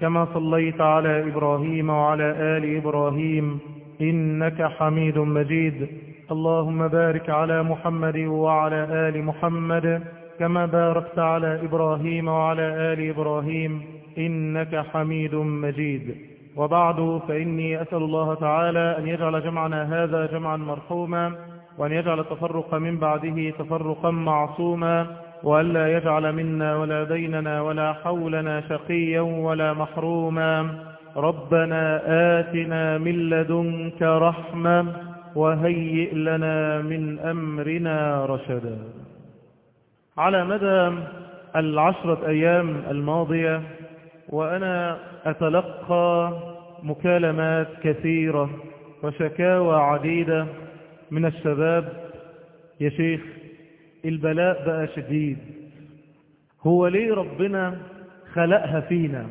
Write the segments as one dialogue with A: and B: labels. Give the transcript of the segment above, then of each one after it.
A: كما صليت على إبراهيم وعلى آل إبراهيم إنك حميد مجيد. اللهم بارك على محمد وعلى آل محمد كما باركت على إبراهيم وعلى آل إبراهيم إنك حميد مجيد. وبعد فإني أسأل الله تعالى أن يجعل جمعنا هذا جمعا مرحوما وأن يجعل التفرق من بعده تفرقا معصوما وألا يجعل منا ولا بيننا ولا حولنا شقيا ولا محروما. ربنا آتنا من لدنك رحمة وهيئ لنا من أمرنا رشدا. على مدى العشرة أيام الماضية وأنا أتلقى مكالمات كثيرة وشكاوى عديدة من الشباب يا شيخ البلاء بقى شديد. هو ليه ربنا خلقها فينا؟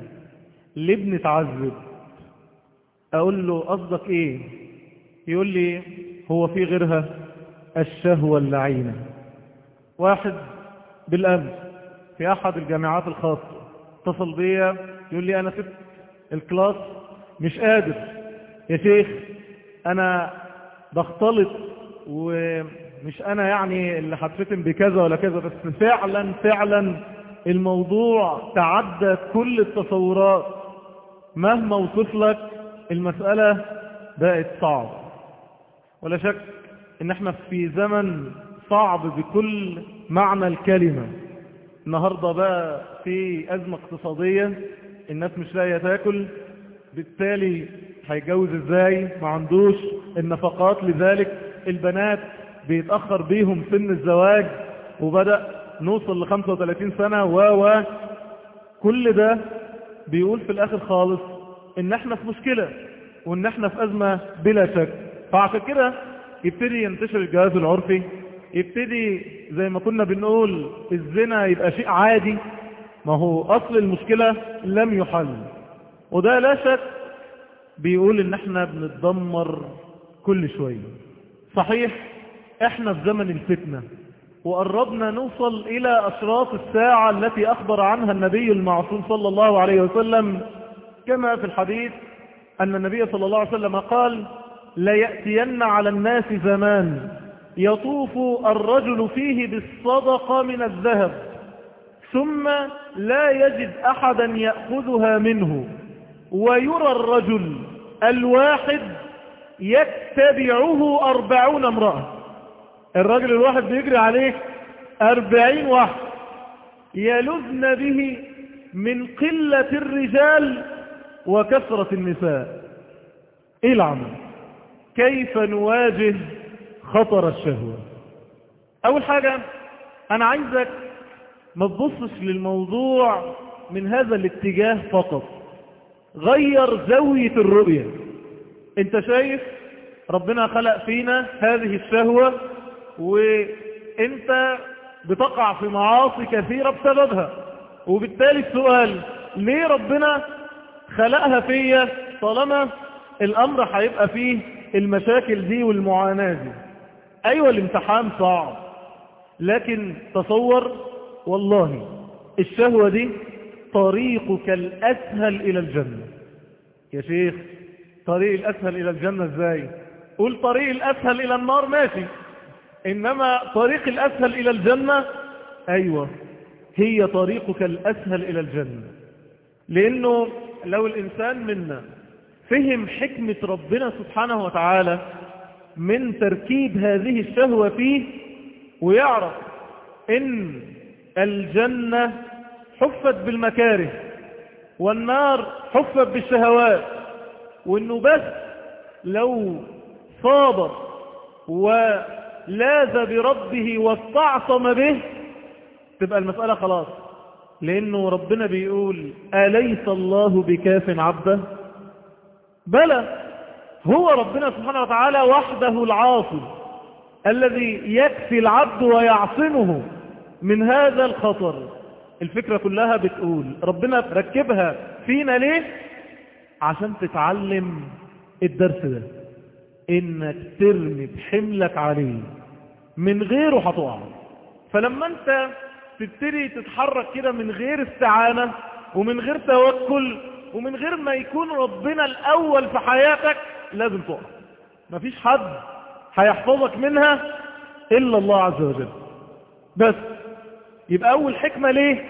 A: ليه بنتعذب أقول له قصدك إيه؟ يقول لي هو في غيرها؟ الشهوة اللعينة. واحد بالأمس في أحد الجامعات الخاصة اتصل بيا يقول لي أنا سبت الكلاس مش قادر. يا شيخ أنا بختلط و مش أنا يعني اللي هتفتن بكذا ولا كذا بس فعلا فعلا الموضوع تعدى كل التصورات. مهما وصف لك المسألة بقت صعبة. ولا شك إن إحنا في زمن صعب بكل معنى الكلمة. النهاردة بقى في أزمة اقتصادية الناس مش لاقية تاكل بالتالي هيتجوز إزاي؟ ما عندوش النفقات لذلك البنات بيتأخر بيهم سن الزواج وبدأ نوصل ل 35 سنة و و. كل ده بيقول في الآخر خالص إن إحنا في مشكلة وإن إحنا في أزمة بلا شك. فعشان كده يبتدي ينتشر الجواز العرفي يبتدي زي ما كنا بنقول الزنا يبقى شيء عادي. ما هو أصل المشكلة لم يحل. وده لا شك بيقول إن إحنا بنتدمر كل شوية. صحيح إحنا في زمن الفتنة وقربنا نوصل إلى أشراط الساعة التي أخبر عنها النبي المعصوم صلى الله عليه وسلم كما في الحديث أن النبي صلى الله عليه وسلم قال ليأتين على الناس زمان يطوف الرجل فيه بالصدقة من الذهب ثم لا يجد أحدا يأخذها منه ويرى الرجل الواحد يتبعه أربعون امرأة. الراجل الواحد بيجري عليه أربعين واحد يلذن به من قلة الرجال وكثرة النساء. إيه العمل؟ كيف نواجه خطر الشهوة؟ أول حاجة أنا عايزك ما تبصش للموضوع من هذا الاتجاه فقط. غير زاوية الرؤية. أنت شايف ربنا خلق فينا هذه الشهوة وانت بتقع في معاصي كثيرة بسببها. وبالتالي السؤال ليه ربنا خلقها فيا طالما الأمر هيبقى فيه المشاكل دي والمعاناة دي؟ أيوه الامتحان صعب. لكن تصور والله الشهوة دي طريقك الأسهل إلى الجنة. يا شيخ طريق الأسهل إلى الجنة إزاي؟ قول طريق الأسهل إلى النار ماشي. إنما طريق الأسهل إلى الجنة أيوة هي طريقك الأسهل إلى الجنة. لأنه لو الإنسان منا فهم حكمة ربنا سبحانه وتعالى من تركيب هذه الشهوة فيه ويعرف إن الجنة حفت بالمكاره والنار حفت بالشهوات وإنه بس لو صابر و لاذ بربه واستعصم به تبقى المسألة خلاص. لأنه ربنا بيقول أليس الله بكاف عبده؟ بلى هو ربنا سبحانه وتعالى وحده العاصم الذي يكفي العبد ويعصمه من هذا الخطر. الفكرة كلها بتقول ربنا ركبها فينا ليه؟ عشان تتعلم الدرس ده. إنك ترمي بحملك عليه. من غيره هتقع فلما انت تبتدي تتحرك كده من غير استعانة ومن غير توكل ومن غير ما يكون ربنا الأول في حياتك لازم تقع مفيش حد هيحفظك منها إلا الله عز وجل. بس يبقى أول حكمة ليه؟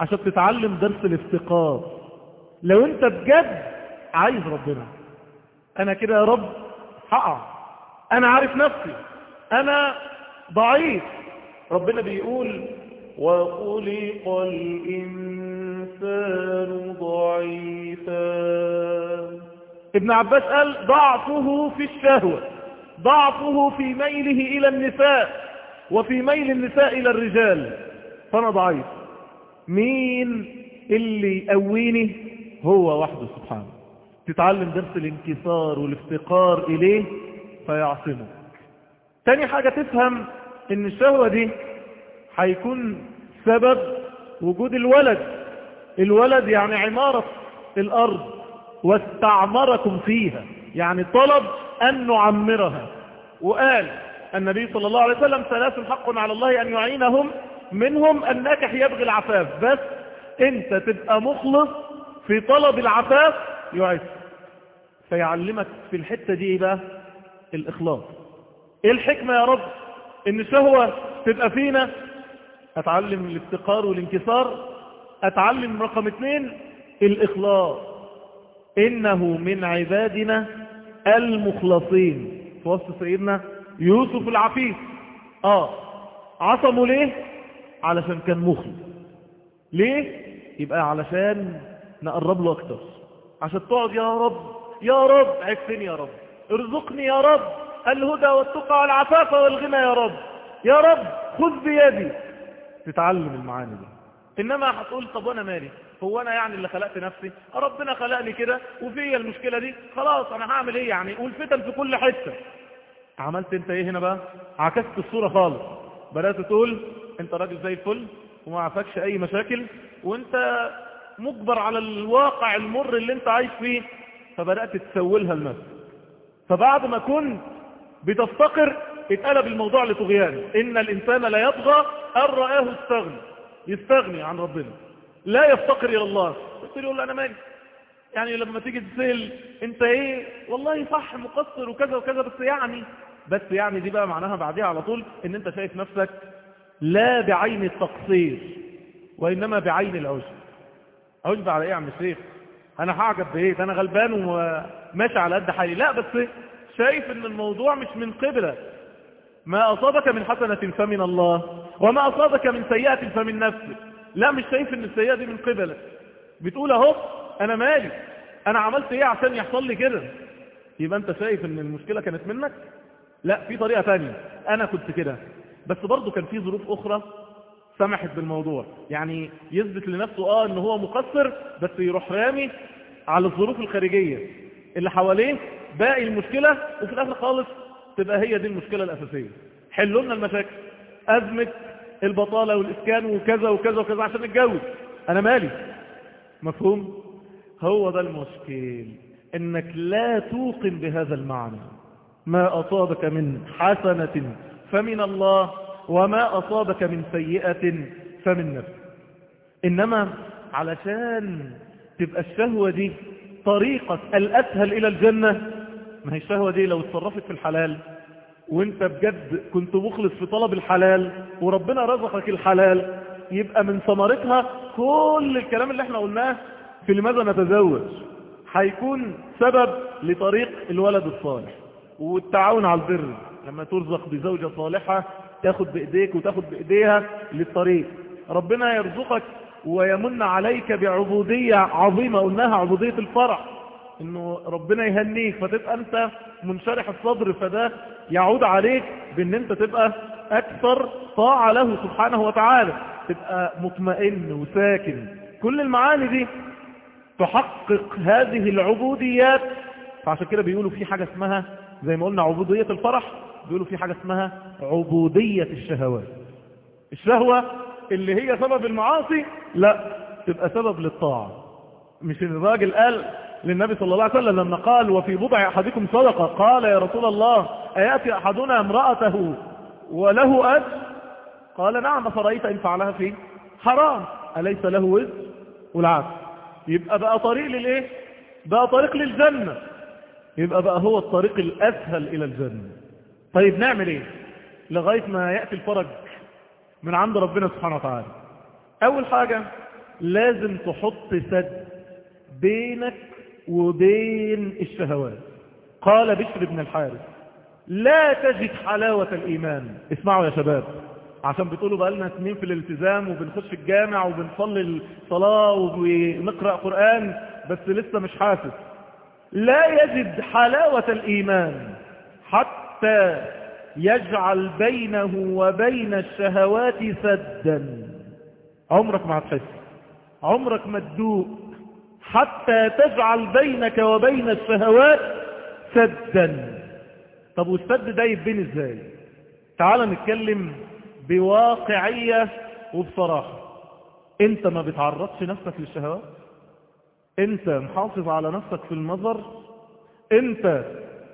A: عشان تتعلم درس الافتقار. لو انت بجد عايز ربنا أنا كده يا رب هقع. أنا عارف نفسي. أنا ضعيف. ربنا بيقول وخلق الإنسان ضعيفا. ابن عباس قال ضعفه في الشهوة ضعفه في ميله إلى النساء وفي ميل النساء إلى الرجال. فأنا ضعيف. مين اللي يقويني؟ هو وحده سبحانه تتعلم درس الانكسار والافتقار إليه فيعصمك. تاني حاجة تفهم إن الشهوة دي هيكون سبب وجود الولد. الولد يعني عمارة الأرض واستعمركم فيها يعني طلب أن نعمرها. وقال النبي صلى الله عليه وسلم ثلاث حق على الله أن يعينهم منهم الناكح يبغي العفاف. بس أنت تبقى مخلص في طلب العفاف يعز فيعلمك في الحتة دي إيه بقى؟ الإخلاص. إيه الحكمة يا رب؟ إن الشهوة تبقى فينا أتعلم الافتقار والانكسار أتعلم رقم اثنين الإخلاص. إنه من عبادنا المخلصين. في وسط سيدنا يوسف العفيف. آه عصموا ليه؟ علشان كان مخلص. ليه؟ يبقى علشان نقرب له أكتر. عشان تقعد يا رب يا رب عفني يا رب. ارزقني يا رب. الهدى والتقى والعفاف والغنى يا رب. يا رب خذ بيدي. تتعلم المعاني دي. إنما هتقول طب وأنا مالي؟ هو أنا يعني اللي خلقت نفسي؟ ربنا خلقني كده وفي المشكلة دي؟ خلاص أنا هعمل إيه يعني؟ والفتن في كل حتة. عملت أنت إيه هنا بقى؟ عكست الصورة خالص. بدأت تقول أنت راجل زي الفل وما عفاكش أي مشاكل وأنت مجبر على الواقع المر اللي أنت عايش فيه. فبدأت تسولها لنفسك. فبعد ما كنت بتفتقر اتقلب الموضوع لطغيان إن الإنسان لا يطغى أن رآه استغنى يستغني عن ربنا. لا يفتقر إلى الله. قلت له يقول أنا مالي؟ يعني لما تيجي تسأل أنت إيه؟ والله صح مقصر وكذا وكذا بس يعني. بس يعني دي بقى معناها بعديها على طول إن أنت شايف نفسك لا بعين التقصير وإنما بعين العجب عجب على إيه يا عم الشيخ؟ أنا هعجب بإيه؟ ده أنا غلبان وماشي على قد حالي. لا بس شايف إن الموضوع مش من قبلة. ما أصابك من حسنة فمن الله وما أصابك من سيئة فمن نفسك. لا مش شايف إن السيئة دي من قبلة. بتقول أهو أنا مالي؟ أنا عملت إيه عشان يحصل لي كده؟ يبقى أنت شايف إن المشكلة كانت منك؟ لا في طريقة تانية. أنا كنت كده. بس برضو كان في ظروف أخرى سمحت بالموضوع. يعني يثبت لنفسه آه إن هو مقصر بس يروح رامي على الظروف الخارجية. اللي حواليه باقي المشكلة وفي الآخر خالص تبقى هي دي المشكلة الأساسية. حلوا لنا المشاكل أزمة البطالة والإسكان وكذا وكذا وكذا عشان نتجوز. أنا مالي. مفهوم؟ هو ده المشكل. إنك لا توقن بهذا المعنى. ما أصابك من حسنة فمن الله وما أصابك من سيئة فمن نفسك. إنما علشان تبقى الشهوة دي طريقة الأسهل إلى الجنة ما هي الشهوة دي لو اتصرفت في الحلال وانت بجد كنت مخلص في طلب الحلال وربنا رزقك الحلال يبقى من ثمرتها كل الكلام اللي إحنا قلناه في لماذا نتزوج؟ هيكون سبب لطريق الولد الصالح والتعاون على البر. لما ترزق بزوجة صالحة تاخد بإيديك وتاخد بإيديها للطريق. ربنا يرزقك ويمن عليك بعبودية عظيمة قلناها عبودية الفرح إنه ربنا يهنيك فتبقى أنت منشرح الصدر فده يعود عليك بإن أنت تبقى أكثر طاعة له سبحانه وتعالى. تبقى مطمئن وساكن. كل المعاني دي تحقق هذه العبوديات. فعشان كده بيقولوا في حاجة اسمها زي ما قلنا عبودية الفرح بيقولوا في حاجة اسمها عبودية الشهوات الشهوة اللي هي سبب المعاصي لا تبقى سبب للطاعة. مش الراجل قال للنبي صلى الله عليه وسلم لما قال وفي بضع أحدكم صدقة قال يا رسول الله أيأتي أحدنا امرأته وله أجر قال نعم فرأيت إن فعلها في حرام أليس له وزر والعكس يبقى بقى طريق للإيه؟ بقى طريق للجنة. يبقى بقى هو الطريق الأسهل إلى الجنة. طيب نعمل إيه؟ لغاية ما يأتي الفرج من عند ربنا سبحانه وتعالى. أول حاجة لازم تحط سد بينك وبين الشهوات. قال بشر بن الحارث لا تجد حلاوة الإيمان. اسمعوا يا شباب عشان بتقولوا بقى لنا سنين في الالتزام وبنخش الجامع وبنصلي الصلاة وبنقرأ قرآن بس لسه مش حاسس. لا يجد حلاوة الإيمان حتى يجعل بينه وبين الشهوات سدا. عمرك ما هتحس. عمرك ما تدوق. حتى تجعل بينك وبين الشهوات سدا. طب والسد ده يبين إزاي؟ تعال نتكلم بواقعية وبصراحة. انت ما بتعرضش نفسك للشهوات؟ انت محافظ على نفسك في النظر انت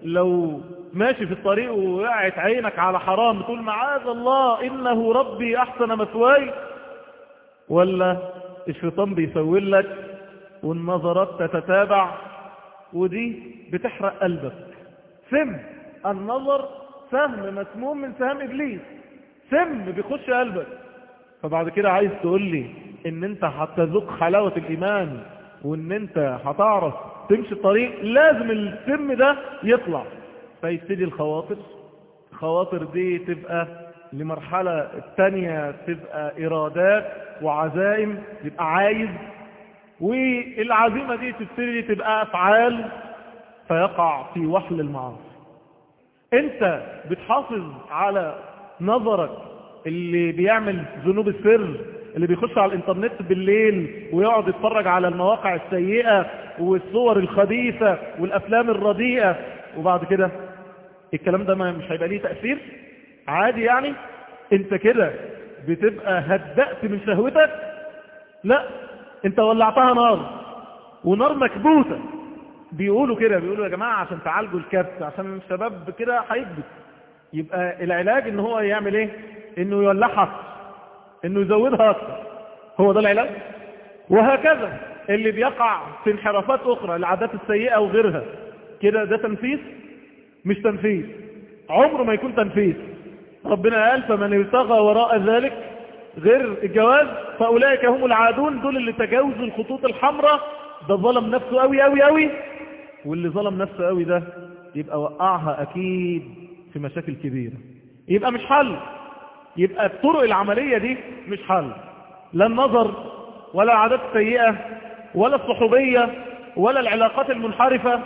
A: لو ماشي في الطريق ووقعت عينك على حرام تقول معاذ الله إنه ربي أحسن مثواي؟ ولا الشيطان بيسول لك والنظرات تتتابع ودي بتحرق قلبك. سم النظر سهم مسموم من سهام إبليس. سم بيخش قلبك. فبعد كده عايز تقول لي إن أنت هتذوق حلاوة الإيمان وإن أنت هتعرف تمشي الطريق لازم السم ده يطلع. فيبتدي الخواطر. الخواطر دي تبقى لمرحلة الثانية تبقى إرادات وعزائم يبقى عايز والعزيمة دي تبتدي تبقى أفعال فيقع في وحل المعاصي. أنت بتحافظ على نظرك اللي بيعمل ذنوب السر اللي بيخش على الإنترنت بالليل ويقعد يتفرج على المواقع السيئة والصور الخبيثة والأفلام الرديئة وبعد كده الكلام ده مش هيبقى ليه تأثير؟ عادي يعني؟ أنت كده بتبقى هدأت من شهوتك؟ لا. انت ولعتها نار ونار مكبوتة. بيقولوا كده بيقولوا يا جماعة عشان تعالجوا الكبت عشان الشباب كده هيكبت. يبقى العلاج إن هو يعمل إيه؟ إنه يولعها إنه يزودها أكتر. هو ده العلاج؟ وهكذا اللي بيقع في انحرافات أخرى العادات السيئة وغيرها. كده ده تنفيذ؟ مش تنفيذ. عمره ما يكون تنفيذ. ربنا قال فمن ابتغى وراء ذلك غير الجواز فأولئك هم العادون دول اللي تجاوزوا الخطوط الحمراء. ده ظلم نفسه قوي قوي قوي واللي ظلم نفسه قوي ده يبقى وقعها أكيد في مشاكل كبيرة. يبقى مش حل. يبقى الطرق العملية دي مش حل. لا النظر ولا العادات السيئة ولا الصحوبية ولا العلاقات المنحرفة.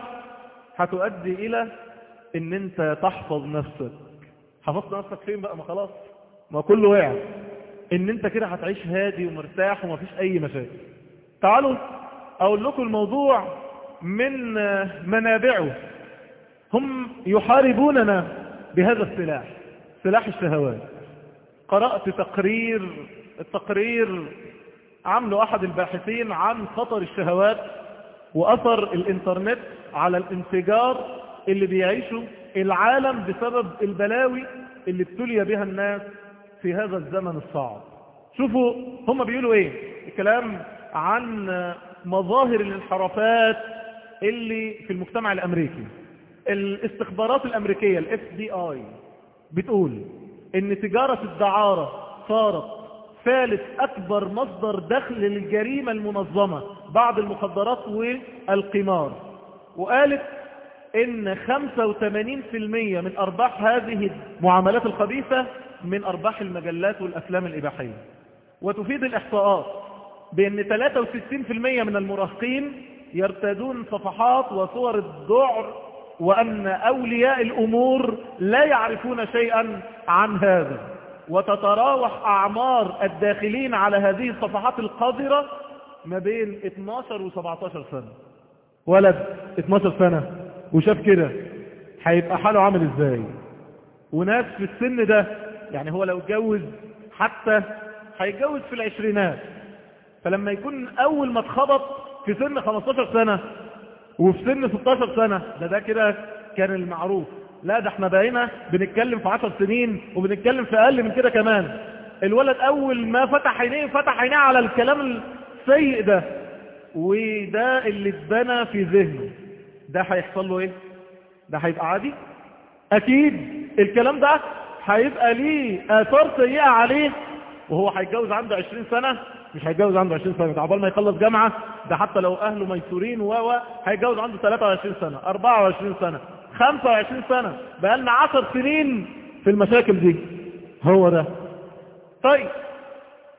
A: هتؤدي إلى إن أنت تحفظ نفسك. حفظت نفسك فين بقى؟ ما خلاص ما كله وقع. إن أنت كده هتعيش هادي ومرتاح ومفيش أي مشاكل. تعالوا أقول لكم الموضوع من منابعه. هم يحاربوننا بهذا السلاح سلاح الشهوات. قرأت تقرير التقرير عمله أحد الباحثين عن خطر الشهوات وأثر الإنترنت على الانفجار اللي بيعيشه العالم بسبب البلاوي اللي ابتلي بها الناس في هذا الزمن الصعب. شوفوا هم بيقولوا إيه؟ الكلام عن مظاهر الانحرافات اللي في المجتمع الأمريكي. الاستخبارات الأمريكية ال FBI بتقول إن تجارة الدعارة صارت ثالث أكبر مصدر دخل للجريمة المنظمة بعد المخدرات والقمار. وقالت إن 85% من أرباح هذه المعاملات الخبيثة من أرباح المجلات والأفلام الإباحية. وتفيد الإحصاءات بأن 63% من المراهقين يرتدون صفحات وصور الذعر وأن أولياء الأمور لا يعرفون شيئا عن هذا. وتتراوح أعمار الداخلين على هذه الصفحات القذرة ما بين 12 و 17 سنة. ولد 12 سنة. وشاف كده هيبقى حاله عامل إزاي؟ وناس في السن ده يعني هو لو اتجوز حتى هيتجوز في العشرينات. فلما يكون أول ما اتخبط في سن 15 سنة وفي سن 16 سنة ده ده كده كان المعروف. لا ده إحنا بقينا بنتكلم في 10 سنين وبنتكلم في أقل من كده كمان. الولد أول ما فتح عينيه فتح عينيه على الكلام السيء ده وده اللي اتبنى في ذهنه. ده هيحصل له إيه؟ ده هيبقى عادي؟ أكيد الكلام ده هيبقى ليه آثار سيئة عليه وهو هيتجوز عنده 20 سنة؟ مش هيتجوز عنده 20 سنة عقبال ما يخلص جامعة ده حتى لو أهله ميسورين و هيتجوز عنده 23 سنة 24 سنة 25 سنة بقالنا 10 سنين في المشاكل دي. هو ده. طيب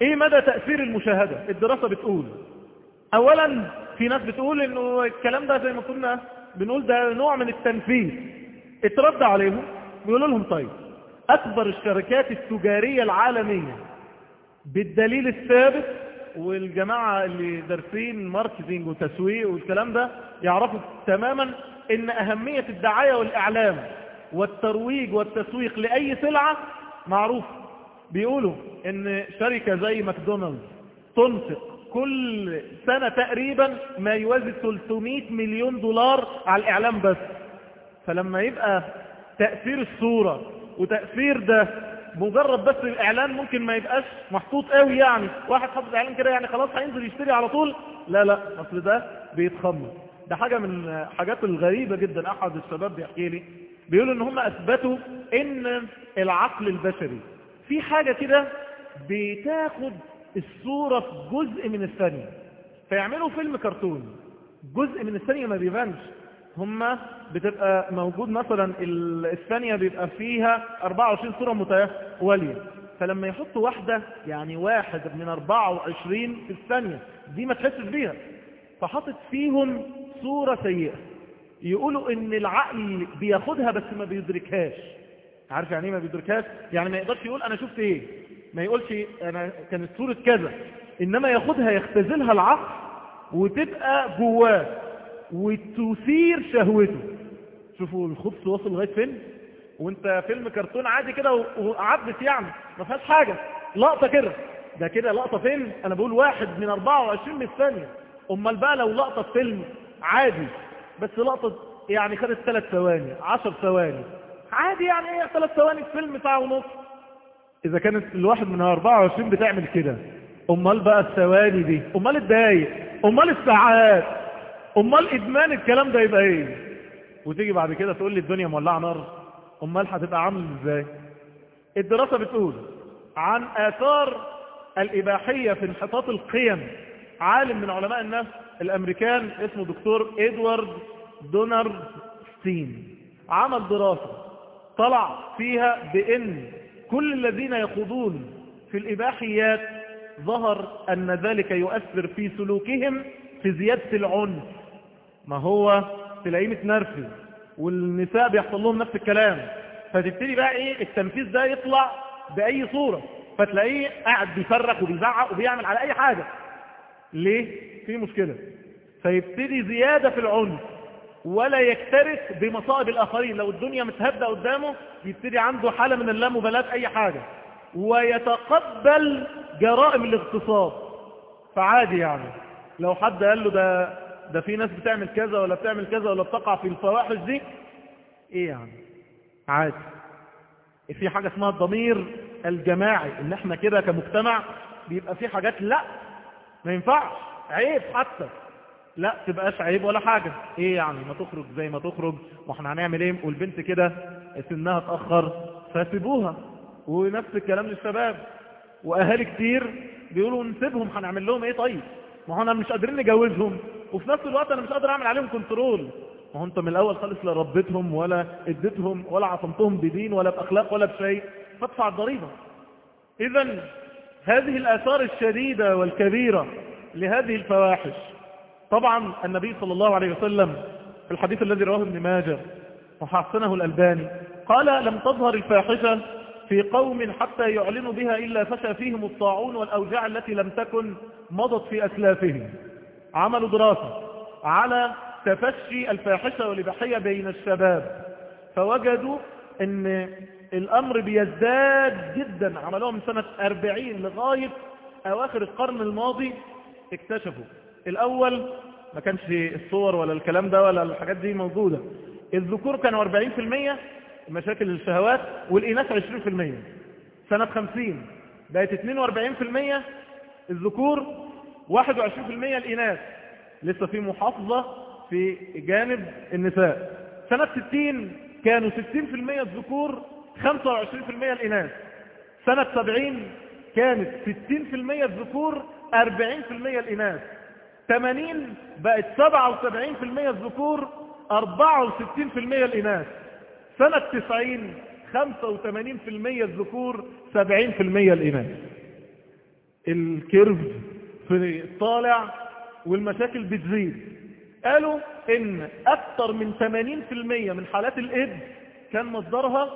A: إيه مدى تأثير المشاهدة؟ الدراسة بتقول. اولا في ناس بتقول إنه الكلام ده زي ما كنا بنقول ده نوع من التنفيذ. اترد عليهم بيقولوا لهم طيب أكبر الشركات التجارية العالمية بالدليل الثابت والجماعة اللي دارسين marketing وتسويق والكلام ده يعرفوا تماما إن أهمية الدعاية والإعلام والترويج والتسويق لأي سلعة معروف. بيقولوا إن شركة زي ماكدونالدز تنفق كل سنة تقريبا ما يوازي 300 مليون دولار على الإعلام بس. فلما يبقى تأثير الصورة وتأثير ده مجرد بس الإعلان ممكن ما يبقاش محطوط قوي يعني. واحد حاطط إعلان كده يعني خلاص هينزل يشتري على طول. لا لا أصل ده بيتخمر. ده حاجة من حاجات الغريبة جدا. أحد الشباب بيحكي لي بيقولوا إن هم أثبتوا إن العقل البشري في حاجة كده بتاخد الصورة في جزء من الثانية. فيعملوا فيلم كرتون جزء من الثانية ما بيبانش. هم بتبقى موجود مثلا الثانية بيبقى فيها 24 صورة متوالية. فلما يحطوا واحدة يعني واحد من 24 في الثانية دي ما تحسش بيها. فحطت فيهم صورة سيئة. يقولوا إن العقل بياخدها بس ما بيدركهاش. عارف يعني إيه ما بيدركهاش؟ يعني ما يقدرش يقول أنا شفت إيه. ما يقولش أنا كانت صورة كذا. إنما ياخدها يختزلها العقل وتبقى جواه. وتثير شهوته. شوفوا الخبز واصل لغاية فين؟ وانت فيلم كرتون عادي كده وعدت يعني ما فيهاش حاجة. لقطة كده. ده كده لقطة فين أنا بقول واحد من 24 من الثانية. أمال بقى لو لقطة فيلم عادي بس لقطة يعني خدت ثلاث ثواني 10 ثواني. عادي يعني إيه ثلاث ثواني في فيلم ساعة ونص؟ إذا كانت الواحد من 24 بتعمل كده أمال بقى الثواني دي؟ أمال الدقايق؟ أمال الساعات؟ أمال إدمان الكلام ده يبقى إيه؟ وتيجي بعد كده تقول لي الدنيا مولعة نار. أمال هتبقى عامل إزاي؟ الدراسة بتقول عن آثار الإباحية في انحطاط القيم عالم من علماء النفس الأمريكان اسمه دكتور إدوارد دونر ستين. عمل دراسة طلع فيها بإن كل الذين يخوضون في الإباحيات ظهر أن ذلك يؤثر في سلوكهم في زيادة العنف. ما هو تلاقيه متنرفز والنساء بيحصل لهم نفس الكلام. فتبتدي بقى إيه التنفيذ ده يطلع بأي صورة. فتلاقيه قاعد بيفرق وبيزعق وبيعمل على أي حاجة. ليه؟ في مشكلة. فيبتدي زيادة في العنف. ولا يكترث بمصائب الآخرين. لو الدنيا متهدى قدامه يبتدي عنده حالة من اللامبالاة أي حاجة. ويتقبل جرائم الاغتصاب. فعادي يعني. لو حد قال له ده ده في ناس بتعمل كذا ولا بتعمل كذا ولا بتقع في الفواحش دي؟ إيه يعني عادي. في حاجة اسمها الضمير الجماعي إن إحنا كده كمجتمع بيبقى في حاجات لأ ما ينفعش. عيب حتى. لأ تبقاش عيب ولا حاجة. إيه يعني ما تخرج زي ما تخرج. وإحنا هنعمل إيه؟ والبنت كده سنها اتأخر فسيبوها. ونفس الكلام للشباب. وأهالي كتير بيقولوا نسيبهم هنعمل لهم إيه طيب؟ ما أنا مش قادرين نجوزهم. وفي نفس الوقت أنا مش قادر أعمل عليهم كنترول ما هو انت من الأول خالص لا ربيتهم ولا اديتهم ولا عصمتهم بدين ولا بأخلاق ولا بشيء. فادفع الضريبة. اذا هذه الآثار الشديدة والكبيرة لهذه الفواحش. طبعا النبي صلى الله عليه وسلم في الحديث الذي رواه ابن ماجه وحسنه الألباني قال لم تظهر الفاحشة في قوم حتى يعلنوا بها إلا فشى فيهم الطاعون والأوجاع التي لم تكن مضت في أسلافهم. عملوا دراسة على تفشي الفاحشة والإباحية بين الشباب. فوجدوا إن الأمر بيزداد جدا. عملوها من سنة 40 لغاية أواخر القرن الماضي. اكتشفوا. الأول ما كانش الصور ولا الكلام ده ولا الحاجات دي موجودة. الذكور كانوا 40% مشاكل الشهوات والإناث 20% سنة 50 بقت 42% الذكور 21% الإناث. لسه في محافظة في جانب النساء. سنة 60 كانوا 60% الذكور 25% الإناث. سنة 70 كانت 60% الذكور 40% الإناث. 80 بقت 77% الذكور 64% الإناث. سنة 90 85% الذكور 70% الإناث. ال curve في الطالع والمشاكل بتزيد. قالوا إن أكثر من 80% من حالات الايدز كان مصدرها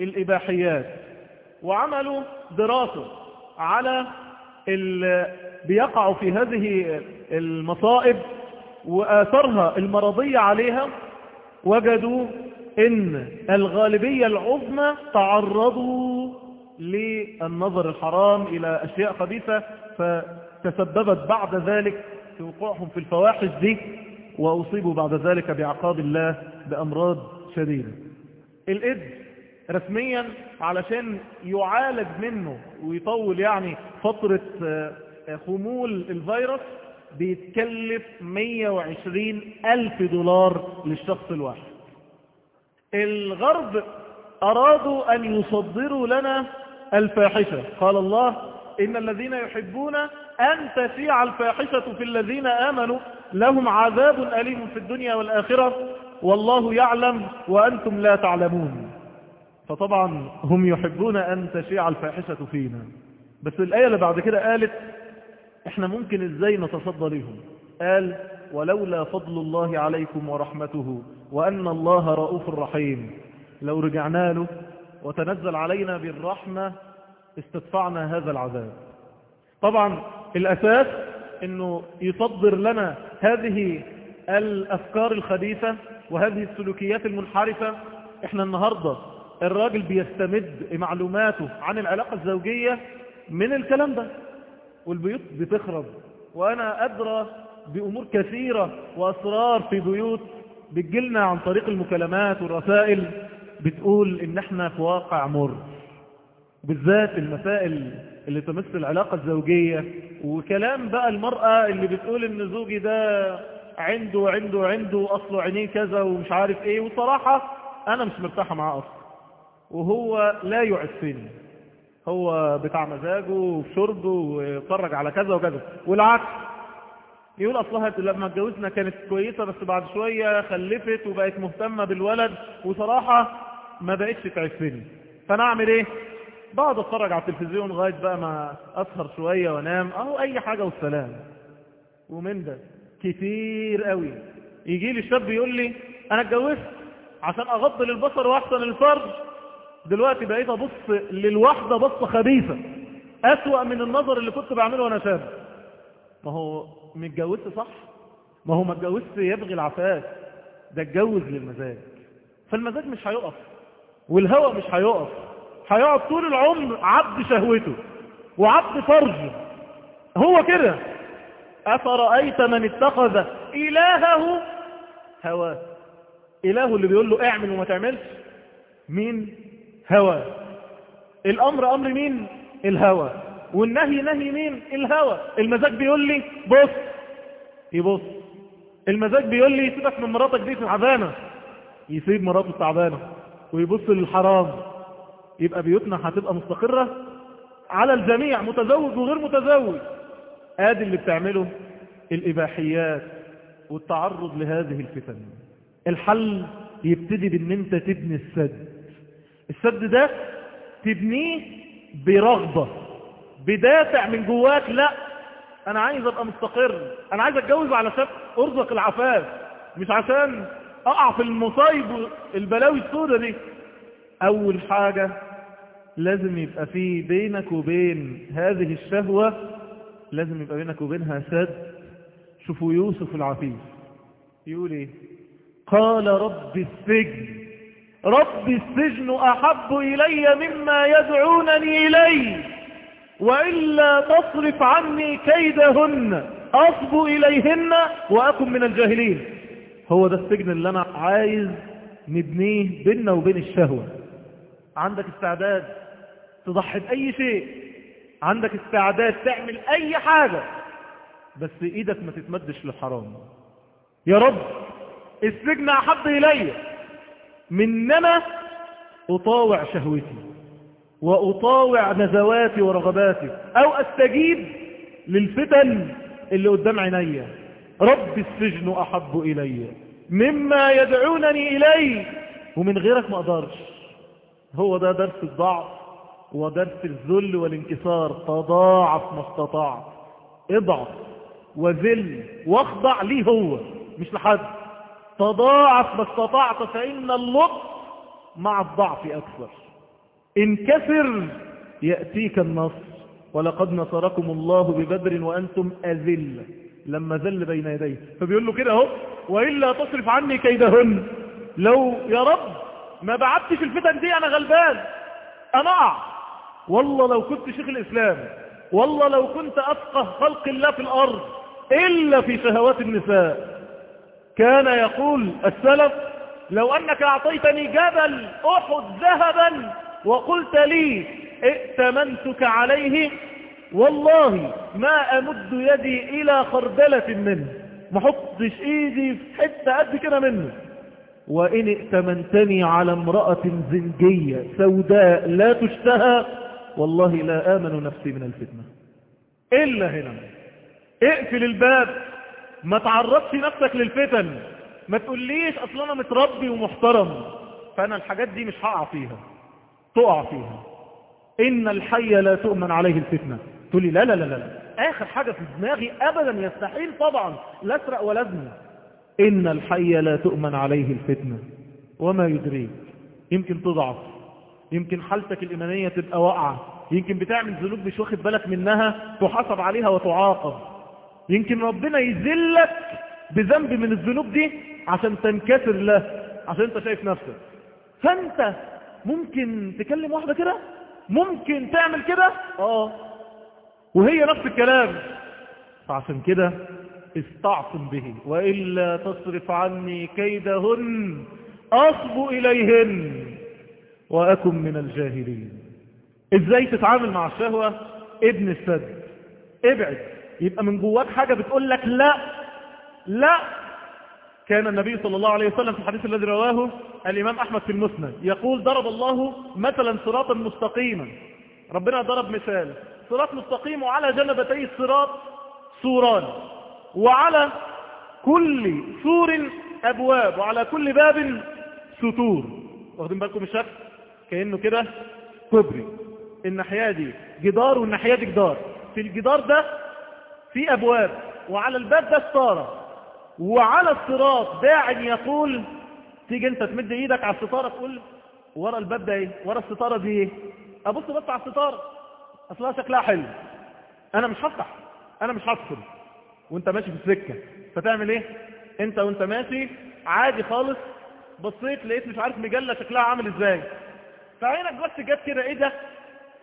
A: الإباحيات وعملوا دراسة على بيقعوا في هذه المصائب وآثرها المرضية عليها وجدوا إن الغالبية العظمى تعرضوا للنظر الحرام إلى أشياء خبيثة فتسببت بعد ذلك في وقوعهم في الفواحش دي وأصيبوا بعد ذلك بعقاب الله بأمراض شديدة. الايدز رسميا علشان يعالج منه ويطول يعني فترة خمول الفيروس بيتكلف 120 ألف دولار للشخص الواحد. الغرب أرادوا أن يصدروا لنا الفاحشة. قال الله إن الذين يحبون أن تشيع الفاحشة في الذين آمنوا. لهم عذاب أليم في الدنيا والآخرة. والله يعلم وأنتم لا تعلمون. فطبعا هم يحبون أن تشيع الفاحشة فينا. بس الآية اللي بعد كده قالت إحنا ممكن إزاي نتصدى لهم قال ولولا فضل الله عليكم ورحمته وأن الله رؤوف رحيم. لو رجعنا له وتنزل علينا بالرحمة استدفعنا هذا العذاب. طبعا الأساس أنه يصدر لنا هذه الأفكار الخبيثة وهذه السلوكيات المنحرفة. إحنا النهاردة الراجل بيستمد معلوماته عن العلاقة الزوجية من الكلام ده والبيوت بتخرب. وأنا أدرى بأمور كثيرة وأسرار في بيوت بتجيلنا عن طريق المكالمات والرسائل بتقول إن إحنا في واقع مر بالذات المسائل اللي تمس العلاقة الزوجية. وكلام بقى المرأة اللي بتقول إن زوجي ده عنده عنده عنده اصله عينيه كذا ومش عارف إيه. وصراحة أنا مش مرتاحة معاه أصلا. وهو لا يعفني هو بتاع مزاجه وشربه ويتفرج على كذا وكذا. والعكس. يقول اصلها لما اتجوزنا كانت كويسة بس بعد شوية خلفت وبقت مهتمة بالولد. وصراحة ما بقتش تعفني فأنا أعمل إيه؟ بقعد اتفرج على التلفزيون لغاية بقى ما اسهر شوية وانام. اهو اي حاجة والسلام. ومن ده كتير قوي. يجي لي الشاب يقول لي أنا اتجوزت عشان اغض للبصر واحسن الفرج. دلوقتي بقيت ابص للوحدة بصة خبيثة. أسوأ من النظر اللي كنت بعمله وأنا شاب. ما هو متجوزت صح؟ ما هو ما اتجوزت يبغي العفاف. ده اتجوز للمزاج. فالمزاج مش هيقف والهوى مش هيقف. هيقعد طول العمر عبد شهوته وعبد فرجه. هو كده. أفرأيت من اتخذ إلهه هواه؟ إله اللي بيقول له اعمل وما تعملش. مين؟ هوى الأمر أمر مين؟ الهوى. والنهي نهي مين؟ الهوى. المزاج بيقول لي بص. يبص. المزاج بيقول لي سيبك من مراتك دي تعبانه يسيب مراته تعبانه ويبص للحرام. يبقى بيوتنا هتبقى مستقرة على الجميع متزوج وغير متزوج. ادي اللي بتعمله الإباحيات والتعرض لهذه الفتن. الحل يبتدي بإن أنت تبني السد. السد ده تبنيه برغبة بدافع من جواك لا أنا عايز أبقى مستقر. أنا عايز أتجوز علشان أرزق العفاف مش عشان أقع في المصايب البلاوي السودة دي. أول حاجة لازم يبقى في بينك وبين هذه الشهوة لازم يبقى بينك وبينها سد شوفوا يوسف العفيف يقول إيه؟ قال رب السجن رب السجن أحب إلي مما يدعونني إليه وإلا تصرف عني كيدهن أصب إليهن وأكن من الجاهلين. هو ده السجن اللي أنا عايز نبنيه بيننا وبين الشهوة. عندك استعداد تضحي بأي شيء؟ عندك استعداد تعمل أي حاجة؟ بس إيدك ما تتمدش للحرام. يا رب السجن أحب إلي. من أنا أطاوع شهوتي وأطاوع نزواتي ورغباتي أو أستجيب للفتن اللي قدام عيني. رب السجن أحب إلي. مما يدعونني إليه ومن غيرك ما أقدرش. هو ده درس الضعف ودرس الذل والانكسار. تضاعف ما استطعت. اضعف وذل واخضع ليه هو مش لحد. تضاعف ما استطعت فإن اللطف مع الضعف أكثر. انكسر يأتيك النصر ولقد نصركم الله ببدر وأنتم أذل. لما ذل بين يديه. فبيقول له كده أهو. وإلا تصرف عني كيدهن. لو يا رب ما بعدتش الفتن دي أنا غلبان أنا أقع. والله لو كنت شيخ الإسلام والله لو كنت أفقه خلق الله في الأرض إلا في شهوات النساء. كان يقول السلف لو أنك أعطيتني جبل أحد ذهبا وقلت لي ائتمنتك عليه والله ما أمد يدي إلى خردلة منه. ما حطش إيدي في حتة قد كده منه. وإن ائتمنتني على امرأة زنجية سوداء لا تشتهى والله لا آمن نفسي من الفتنة. إلا هنا. اقفل الباب. ما تعرضش نفسك للفتن. ما تقوليش أصلا أنا متربي ومحترم. فأنا الحاجات دي مش هقع فيها. تقع فيها. إن الحي لا تؤمن عليه الفتنة. تقول لي لا لا لا لا. آخر حاجة في دماغي ابدا يستحيل طبعا. لا أسرق ولا أزني. إن الحي لا تؤمن عليه الفتنة. وما يدريك. يمكن تضعف. يمكن حالتك الإيمانية تبقى واقعة. يمكن بتعمل ذنوب مش واخد بالك منها تحاسب عليها وتعاقب. يمكن ربنا يذلك بذنب من الذنوب دي عشان تنكسر له عشان انت شايف نفسك. فانت ممكن تكلم واحدة كده؟ ممكن تعمل كده؟ آه. وهي نفس الكلام. فعشان كده استعصم به. وإلا تصرف عني كيدهن أصب إليهن وأكن من الجاهلين. إزاي تتعامل مع الشهوة؟ ابن السد. ابعد. يبقى من جواك حاجة بتقول لك لا. لا. كان النبي صلى الله عليه وسلم في الحديث الذي رواه الإمام أحمد في المسند يقول ضرب الله مثلا صراطا مستقيما. ربنا ضرب مثال. صراط مستقيم وعلى جنبتي الصراط سوران. وعلى كل سور أبواب وعلى كل باب ستور واخدين بالكم الشكل كأنه كده كبري الناحية دي جدار والناحية دي جدار. في الجدار ده في أبواب وعلى الباب ده ستارة. وعلى الصراط داع يقول تيجي أنت تمد إيدك على الستارة تقول ورا الباب ده إيه؟ ورا الستارة دي إيه؟ أبص بس على الستارة. اصلها شكلها حلو. أنا مش هفتح. أنا مش هدخل وانت ماشي في السكة فتعمل إيه؟ انت وانت ماشي عادي خالص بصيت لقيت مش عارف مجلة شكلها عامل إزاي. فعينك بس جت كده إيه ده؟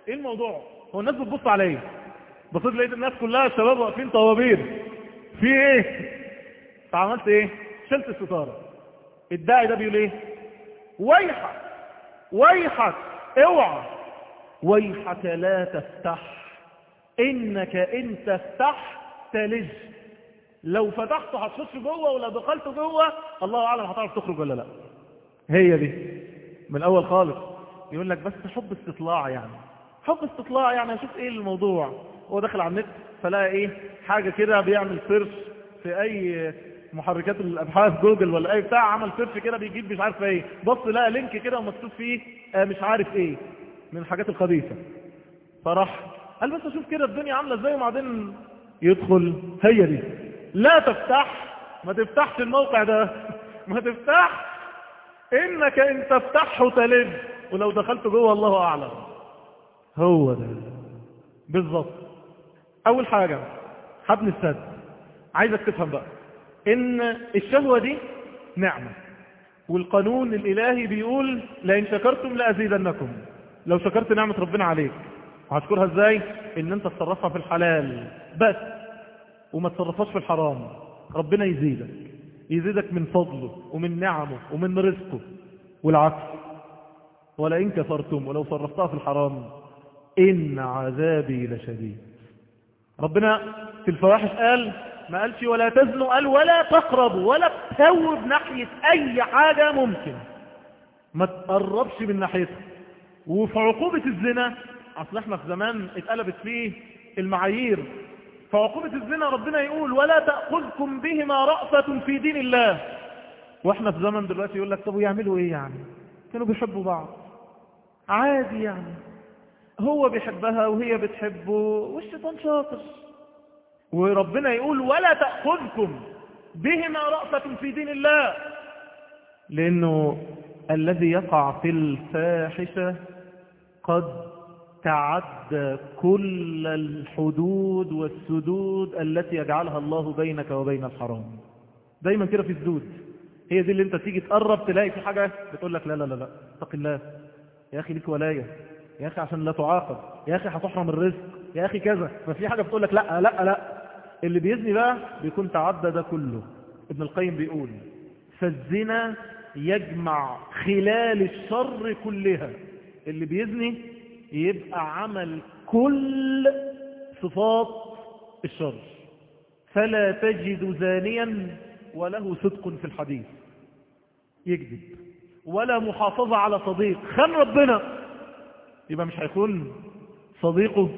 A: إيه الموضوع؟ هو الناس بتبص عليا بصيت لقيت الناس كلها الشباب واقفين طوابير. في إيه؟ فعملت إيه؟ شلت الستارة. الداعي ده بيقول إيه؟ ويحك ويحك اوعى. ويحك لا تفتح إنك إن تفتح تلج. لو فتحته هتخش جوه ولو دخلت جوه الله أعلم هتعرف تخرج ولا لا. هي دي. من الأول خالص. يقول لك بس حب استطلاع يعني. حب استطلاع يعني أشوف إيه الموضوع. هو داخل على النت فلاقي إيه؟ حاجة كده بيعمل search في أي محركات الأبحاث جوجل ولا أي بتاع عمل search كده بيجيب مش عارف إيه. بص لقى link كده ومكتوب فيه آه مش عارف إيه. من الحاجات الخبيثة. فراح قال بس أشوف كده الدنيا عاملة إزاي وبعدين يدخل. هي دي. لا تفتح ما تفتحش الموقع ده. ما تفتح. إنك إن تفتحه تلج ولو دخلت جوه الله أعلم. هو ده. بالظبط. أول حاجة حبل السد. عايزك تفهم بقى. إن الشهوة دي نعمة. والقانون الإلهي بيقول لئن شكرتم لأزيدنكم. لو شكرت نعمة ربنا عليك. وهتشكرها إزاي؟ إن أنت تصرفها في الحلال. بس. وما تصرفهاش في الحرام. ربنا يزيدك يزيدك من فضله ومن نعمه ومن رزقه. والعكس ولئن كفرتم ولو صرفتها في الحرام إن عذابي لشديد. ربنا في الفواحش قال ما قالش ولا تزنوا قال ولا تقربوا ولا تهوب ناحية أي حاجة ممكن. ما تقربش من ناحيتها. وفي عقوبة الزنا أصل إحنا في زمان اتقلبت فيه المعايير. فعقوبة الزنا ربنا يقول ولا تأخذكم بهما رأفة في دين الله. وإحنا في زمن دلوقتي يقول لك طب ويعملوا إيه يعني؟ كانوا بيحبوا بعض. عادي يعني. هو بيحبها وهي بتحبه والشيطان شاطر. وربنا يقول ولا تأخذكم بهما رأفة في دين الله. لأنه الذي يقع في الفاحشة قد تعدى كل الحدود والسدود التي يجعلها الله بينك وبين الحرام. دايما كده في السدود هي دي اللي انت تيجي تقرب تلاقي في حاجة بتقول لك لا لا لا لا. اتق الله. يا أخي ليك ولاية. يا أخي عشان لا تعاقب. يا أخي هتحرم الرزق. يا أخي كذا. ففي حاجة بتقول لك لا لا لا. اللي بيزني بقى بيكون تعدى ده كله. ابن القيم بيقول فالزنا يجمع خلال الشر كلها. اللي بيزني يبقى عمل كل صفات الشر. فلا تجد زانيا وله صدق في الحديث. يكذب. ولا محافظة على صديق. خان ربنا. يبقى مش هيكون صديقه.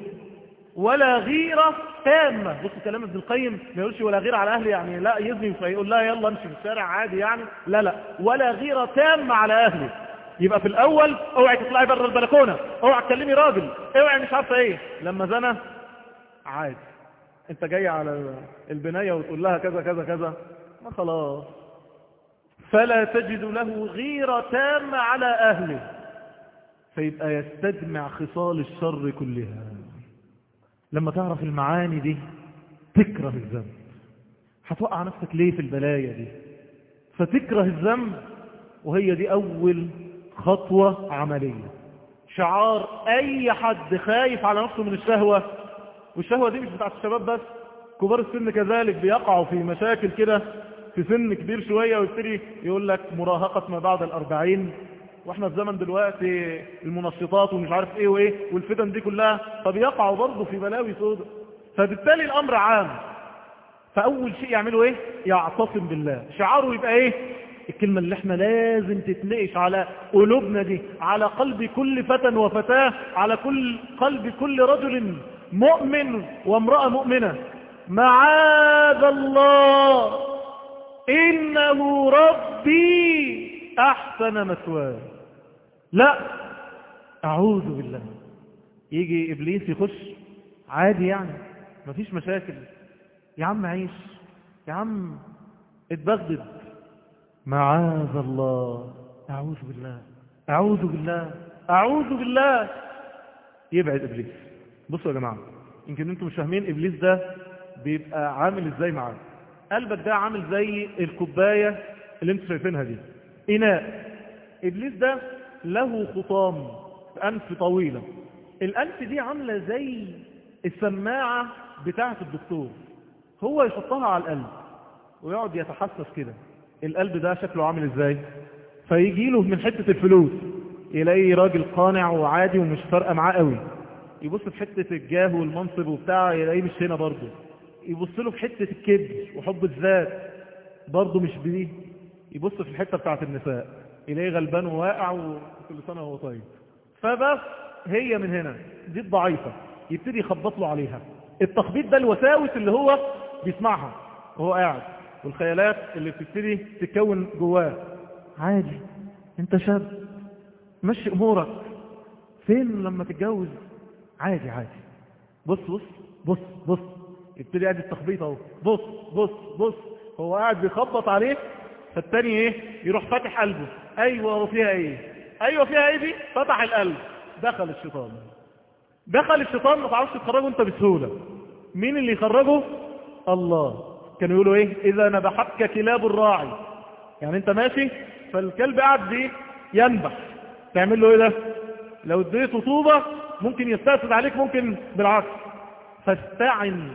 A: ولا غيرة تامة. بص كلام ابن القيم ما يقولش ولا غيرة على أهلي يعني. لا يزني فيقول لا يلا امشي في الشارع عادي يعني. لا لا. ولا غيرة تامة على أهلي يبقى في الأول اوعي تطلعي بره البلكونة اوعي تكلمي راجل اوعي مش عارفة إيه. لما زنى عادي. انت جاي على البناية وتقول لها كذا كذا كذا. ما خلاص. فلا تجد له غيرة تامة على أهله. فيبقى يستجمع خصال الشر كلها. لما تعرف المعاني دي تكره الذنب. هتوقع نفسك ليه في البلايا دي؟ فتكره الذنب وهي دي أول خطوة عملية. شعار أي حد خايف على نفسه من الشهوة والشهوة دي مش بتاعت الشباب بس كبار السن كذلك بيقعوا في مشاكل كده في سن كبير شوية ويبتدي يقول لك مراهقة ما بعد الأربعين وإحنا في زمن دلوقتي المنشطات ومش عارف إيه وإيه والفتن دي كلها فبيقعوا برضه في بلاوي سودة. فبالتالي الأمر عام. فأول شيء يعملوا إيه؟ يعتصم بالله. شعاره يبقى إيه؟ الكلمة اللي إحنا لازم تتنقش على قلوبنا دي على قلب كل فتى وفتاة على كل قلب كل رجل مؤمن وامرأة مؤمنة. معاذ الله إنه ربي أحسن مثواه. لا أعوذ بالله. يجي إبليس يخش عادي يعني مفيش مشاكل. يا عم عيش يا عم اتبغدد. معاذ الله. أعوذ بالله. أعوذ بالله. أعوذ بالله. يبعد إبليس. بصوا يا جماعة يمكن أنتم مش فاهمين إبليس ده بيبقى عامل إزاي معاك قلبك ده عامل زي الكوباية اللي أنتم شايفينها دي. إناء. إبليس ده له خطام أنف طويلة. الأنف دي عاملة زي السماعة بتاعة الدكتور. هو يحطها على القلب ويقعد يتحسس كده. القلب ده شكله عامل إزاي؟ فيجي له من حتة الفلوس يلاقي راجل قانع وعادي ومش فارقة معاه قوي. يبص في حتة الجاه والمنصب وبتاع يلاقيه مش هنا برضه. يبص له في حتة الكبر وحب الذات برضه مش بدي يبص في الحتة بتاعة النساء يلاقيه غلبان وواقع وكل سنة وهو طيب. فبس هي من هنا دي الضعيفة يبتدي يخبط له عليها. التخبيط ده الوساوس اللي هو بيسمعها وهو قاعد. والخيالات اللي بتبتدي تتكون جواه. عادي. انت شاب. مشي امورك. فين لما تتجوز؟ عادي عادي. بص بص بص بص. يبتدي قاعد التخبيط اهو. بص بص بص. هو قاعد بيخبط عليه فالتاني إيه؟ يروح فاتح قلبه. أيوه وفيها إيه؟ أيوه فيها إيه دي؟ فتح القلب. دخل الشيطان. دخل الشيطان ما تعرفش تخرجه انت بسهولة. مين اللي يخرجه؟ الله. كانوا يقولوا إيه؟ إذا نبحتك كلاب الراعي. يعني أنت ماشي فالكلب قاعد دي ينبح تعمل له إيه ده؟ لو اديته طوبة ممكن يستأسد عليك ممكن بالعكس. فاستعن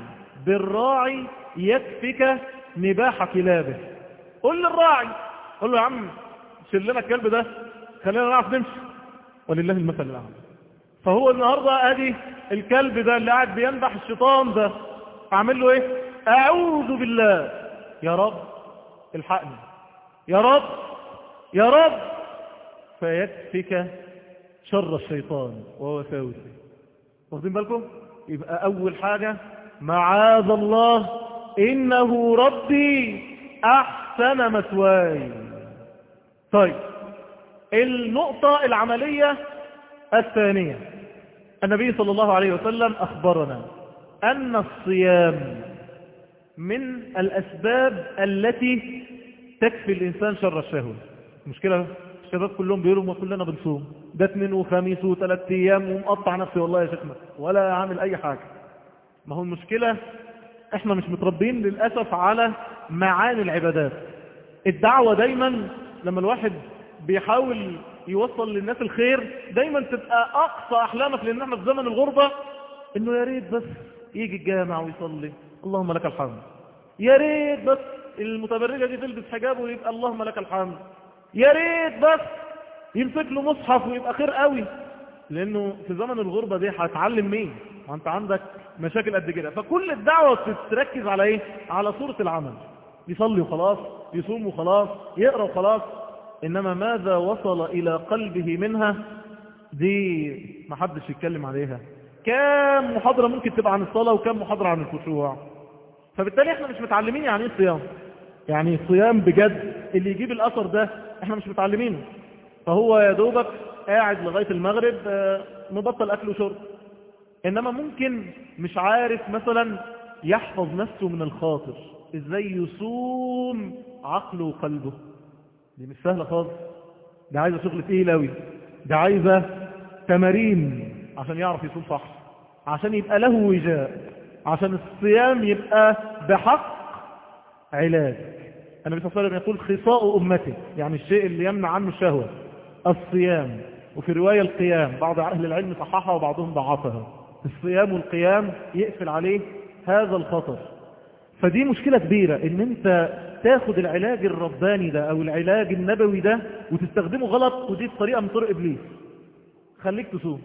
A: بالراعي يكفك نباح كلابه. قل للراعي قل له يا عم شيل لنا الكلب ده خلينا نعرف نمشي. ولله المثل الأعلى. فهو النهارده أدي الكلب ده اللي قاعد بينبح الشيطان ده. أعمل له إيه؟ أعوذ بالله. يا رب الحقني. يا رب يا رب. فيكفك شر الشيطان ووساوسه. واخدين بالكم؟ يبقى أول حاجة معاذ الله. إنه ربي أحسن مثواي. طيب النقطة العملية الثانية. النبي صلى الله عليه وسلم أخبرنا أن الصيام من الأسباب التي تكفي الإنسان شر الشهوة. مشكلة؟ الشباب كلهم بيقولوا ما كلنا بنصوم. ده اثنين وخميس وثلاث أيام ومقطع نفسي والله يا شيخنا. ولا عامل أي حاجة. ما هو المشكلة إحنا مش متربين للأسف على معاني العبادات. الدعوة دايما لما الواحد بيحاول يوصل للناس الخير دايما تبقى أقصى أحلامك لأن إحنا في زمن الغربة إنه يا ريت بس يجي الجامع ويصلي. اللهم لك الحمد. يا ريت بس المتبرجة دي تلبس حجاب ويبقى اللهم لك الحمد. يا ريت بس يمسك له مصحف ويبقى خير قوي. لأنه في زمن الغربة دي هتعلم مين؟ وانت عندك مشاكل قد كده. فكل الدعوة بتتركز على إيه؟ على صورة العمل. يصلي وخلاص يصوم وخلاص يقرأ وخلاص. إنما ماذا وصل إلى قلبه منها؟ دي ما حدش يتكلم عليها. كام محاضرة ممكن تبقى عن الصلاة وكام محاضرة عن الخشوع؟ فبالتالي إحنا مش متعلمين يعني إيه صيام. يعني الصيام بجد اللي يجيب الأثر ده إحنا مش متعلمينه. فهو يا دوبك قاعد لغاية المغرب مبطل أكل وشرب. إنما ممكن مش عارف مثلا يحفظ نفسه من الخاطر. إزاي يصوم عقله وقلبه؟ دي مش سهلة خالص. ده عايزة شغل تقيل أوي. ده عايزة تمارين عشان يعرف يصوم صح. عشان يبقى له وجاء. عشان الصيام يبقى بحق علاج. النبي صلى الله عليه وسلم يقول خصاء أمته يعني الشيء اللي يمنع عنه الشهوة الصيام. وفي رواية القيام بعض أهل العلم صححها وبعضهم ضعفها. الصيام والقيام يقفل عليه هذا الخطر. فدي مشكلة كبيرة إن أنت تاخد العلاج الرباني ده أو العلاج النبوي ده وتستخدمه غلط ودي طريقة من طرق إبليس. خليك تصوم.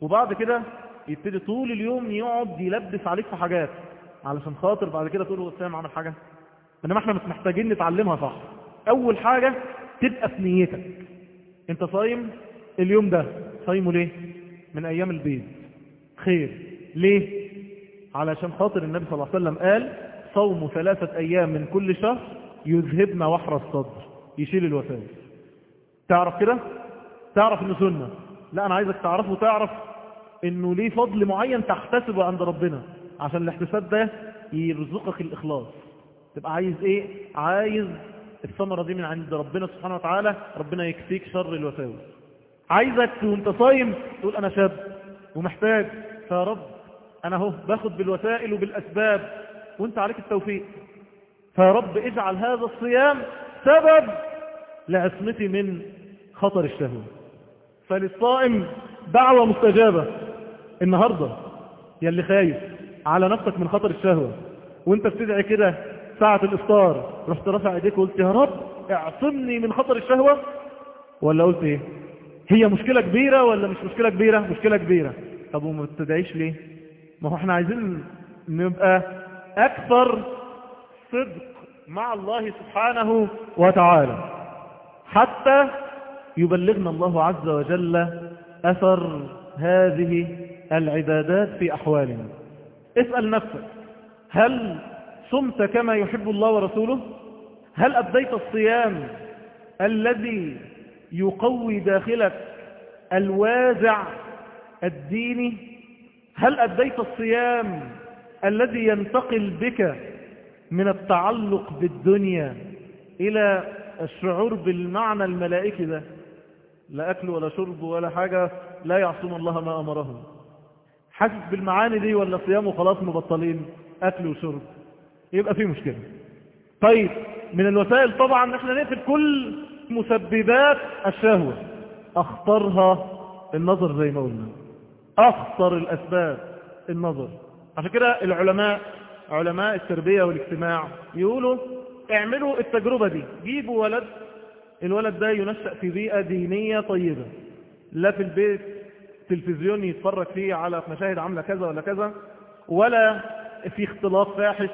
A: وبعد كده يبتدي طول اليوم يقعد يلبس عليك في حاجات علشان خاطر بعد كده تقول له السلام عمل حاجة. إنما إحنا مش محتاجين نتعلمها صح. أول حاجة تبقى في نيتك. أنت صايم اليوم ده صايمه ليه؟ من أيام البيت. خير. ليه؟ علشان خاطر النبي صلى الله عليه وسلم قال صوم ثلاثة أيام من كل شهر يذهبن وحر الصدر. يشيل الوساوس. تعرف كده؟ تعرف إنه سنة. لا أنا عايزك تعرفه تعرف إنه ليه فضل معين تحتسبه عند ربنا. عشان الاحتساب ده يرزقك الإخلاص. تبقى عايز إيه؟ عايز الثمرة دي من عند ربنا سبحانه وتعالى. ربنا يكفيك شر الوساوس عايزك وأنت صايم تقول أنا شاب ومحتاج. فيا رب أنا أهو باخد بالوسائل وبالأسباب. وأنت عليك التوفيق. فيا رب اجعل هذا الصيام سبب لعصمتي من خطر الشهوة. فللصائم دعوة مستجابة. النهاردة يلي خايف على نفسك من خطر الشهوة وانت بتدعي كده ساعة الإفطار رحت رافع ايديك وقلت يا رب اعصمني من خطر الشهوة؟ ولا قلت إيه؟ هي مشكلة كبيرة ولا مش مشكلة كبيرة؟ مشكلة كبيرة. طب وما بتدعيش ليه؟ ما هو إحنا عايزين نبقى أكثر صدق مع الله سبحانه وتعالى. حتى يبلغنا الله عز وجل أثر هذه العبادات في أحوالنا. اسأل نفسك هل صمت كما يحب الله ورسوله؟ هل أبديت الصيام الذي يقوي داخلك الوازع الديني؟ هل أديت الصيام الذي ينتقل بك من التعلق بالدنيا إلى الشعور بالمعنى الملائكي ده؟ لا أكل ولا شرب ولا حاجة لا يعصون الله ما أمرهم. حاسس بالمعاني دي ولا صيام وخلاص مبطلين؟ أكل وشرب. يبقى في مشكلة. طيب من الوسائل طبعا إحنا نقفل كل مسببات الشهوة. أخطرها النظر زي ما قلنا. أخطر الأسباب النظر. عشان كده العلماء علماء التربية والاجتماع يقولوا اعملوا التجربة دي. جيبوا ولد الولد ده ينشأ في بيئة دينية طيبة. لا في البيت تلفزيون يتفرج فيه على مشاهد عاملة كذا ولا كذا ولا في اختلاط فاحش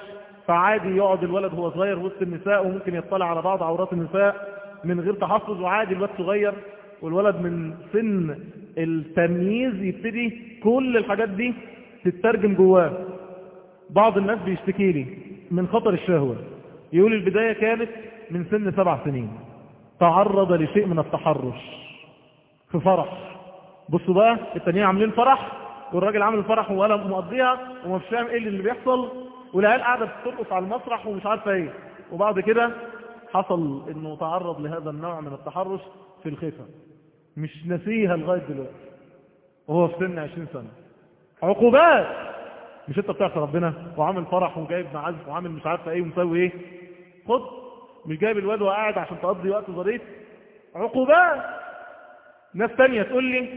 A: فعادي يقعد الولد هو صغير وسط النساء وممكن يطلع على بعض عورات النساء من غير تحفظ وعادي الولد صغير والولد من سن التمييز يبتدي كل الحاجات دي تترجم جواه. بعض الناس بيشتكي لي من خطر الشهوة. يقول البداية كانت من سن سبع سنين. تعرض لشيء من التحرش. في فرح. بصوا بقى التانيين عاملين فرح والراجل عامل الفرح ولا مقضيها ومش فاهم إيه اللي بيحصل والعيال قاعدة بترقص على المسرح ومش عارفة إيه. وبعد كده حصل إنه تعرض لهذا النوع من التحرش في الخفة مش نسيها لغاية دلوقتي. وهو في سن 20 سنة. عقوبات! مش أنت بتعصي ربنا؟ وعامل فرح وجايب معازف وعامل مش عارفة إيه ومسوي إيه. خد مش جايب الواد وقاعد عشان تقضي وقت ظريف. عقوبات! ناس تانية تقول لي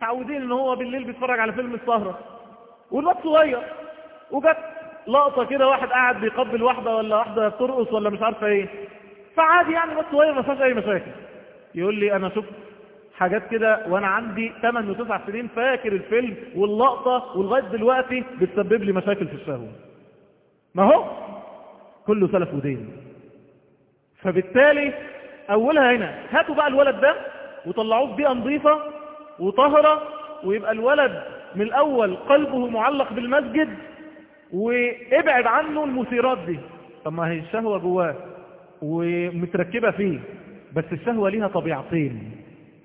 A: تعودين إن هو بالليل بيتفرج على فيلم السهرة. والواد صغير وجت لقطة كده واحد قاعد بيقبل واحدة ولا واحدة بترقص ولا مش عارفة إيه. فعادي يعني الواد صغير ما فيهاش أي مشاكل. يقول لي أنا شفت حاجات كده وأنا عندي 8 و9 سنين فاكر الفيلم واللقطة ولغاية دلوقتي بتسبب لي مشاكل في الشهوة. ما هو؟ كله سلف ودين. فبالتالي أولها هنا هاتوا بقى الولد ده وطلعوه في بيئة نظيفة وطهرة ويبقى الولد من الأول قلبه معلق بالمسجد وابعد عنه المثيرات دي. طب ما هي الشهوة جواه ومتركبة فيه بس الشهوة ليها طبيعتين.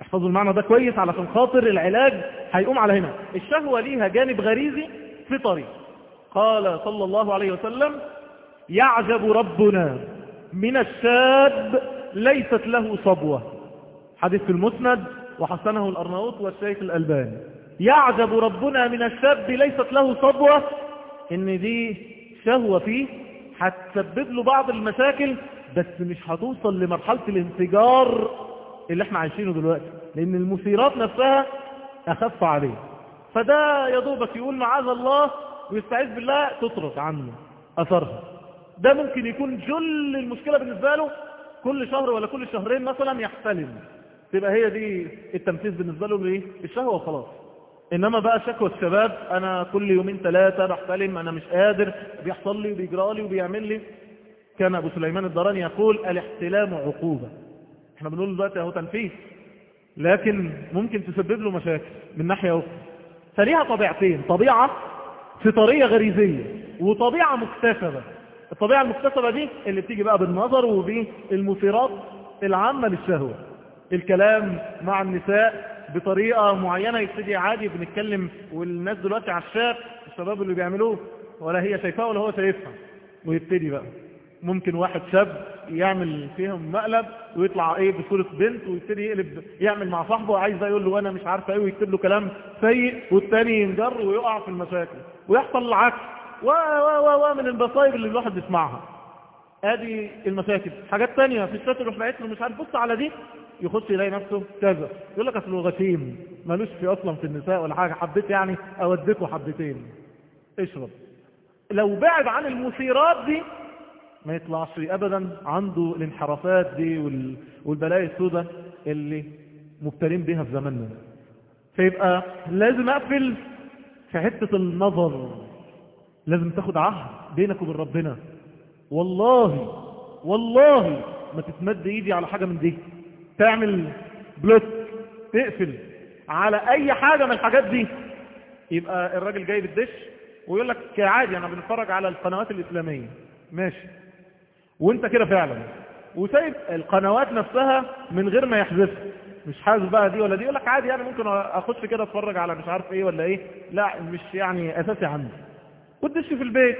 A: احفظوا المعنى ده كويس علشان خاطر العلاج هيقوم على هنا. الشهوة ليها جانب غريزي فطري قال صلى الله عليه وسلم يعجب ربنا من الشاب ليست له صبوة. حديث في المسند وحسنه الأرناؤوط والشيخ الألباني. يعجب ربنا من الشاب ليست له صبوة إن دي شهوة فيه هتسبب له بعض المشاكل بس مش هتوصل لمرحلة الانفجار اللي إحنا عايشينه دلوقتي لأن المثيرات نفسها أخف عليه. فده يا دوبك يقول معاذ الله ويستعيذ بالله تطرد عنه أثرها. ده ممكن يكون جل المشكلة بالنسبة له كل شهر ولا كل شهرين مثلا يحتلم. تبقى هي دي التمثيل بالنسبة له إيه الشهوة وخلاص. إنما بقى شكوى الشباب أنا كل يومين ثلاثة بحتلم أنا مش قادر بيحصل لي وبيجرى لي وبيعمل لي. كان أبو سليمان الدراني يقول الاحتلام عقوبة. إحنا بنقول دلوقتي أهو تنفيذ. لكن ممكن تسبب له مشاكل من ناحية أخرى. فليها طبيعتين طبيعة فطرية غريزية وطبيعة مكتسبة. الطبيعة المكتسبة دي اللي بتيجي بقى بالنظر وبالمثيرات العامة للشهوة. الكلام مع النساء بطريقة معينة. يبتدي عادي بنتكلم والناس دلوقتي الشاب الشباب اللي بيعملوه ولا هي شايفاه ولا هو شايفها. ويبتدي بقى. ممكن واحد شاب يعمل فيهم مقلب ويطلع إيه بصورة بنت ويبتدي يقلب يعمل مع صاحبه عايز يقول له أنا مش عارفة إيه ويكتب له كلام سيء والتاني ينجر ويقع في المشاكل. ويحصل العكس. و و و من المصايب اللي الواحد بيسمعها. آدي المشاكل. حاجات تانية. في الشات يروح باعت له مش عارف بص على دي. يخش يلاقي نفسه كذا. يقول لك اصله غشيم ملوش في أصلا في النساء ولا حاجة. حبيت يعني أوديكوا حبتين. اشرب. لو بعد عن المثيرات دي ما يطلعش ابدا عنده الانحرافات دي وال... والبلايا السوداء اللي مبتلين بيها في زماننا فيبقى لازم أقفل في حتة النظر. لازم تاخد عهد بينك وبين ربنا. والله والله ما تتمد إيدي على حاجة من دي. تعمل بلوك تقفل على أي حاجة من الحاجات دي يبقى الراجل جاي بالدش ويقول لك عادي أنا بنتفرج على القنوات الإسلامية. ماشي. وأنت كده فعلا. وسايب القنوات نفسها من غير ما يحذفها. مش حاسس بقى دي ولا دي؟ يقول لك عادي يعني ممكن أخش كده أتفرج على مش عارف إيه ولا إيه. لا مش يعني أساسي عندي. والدش في البيت.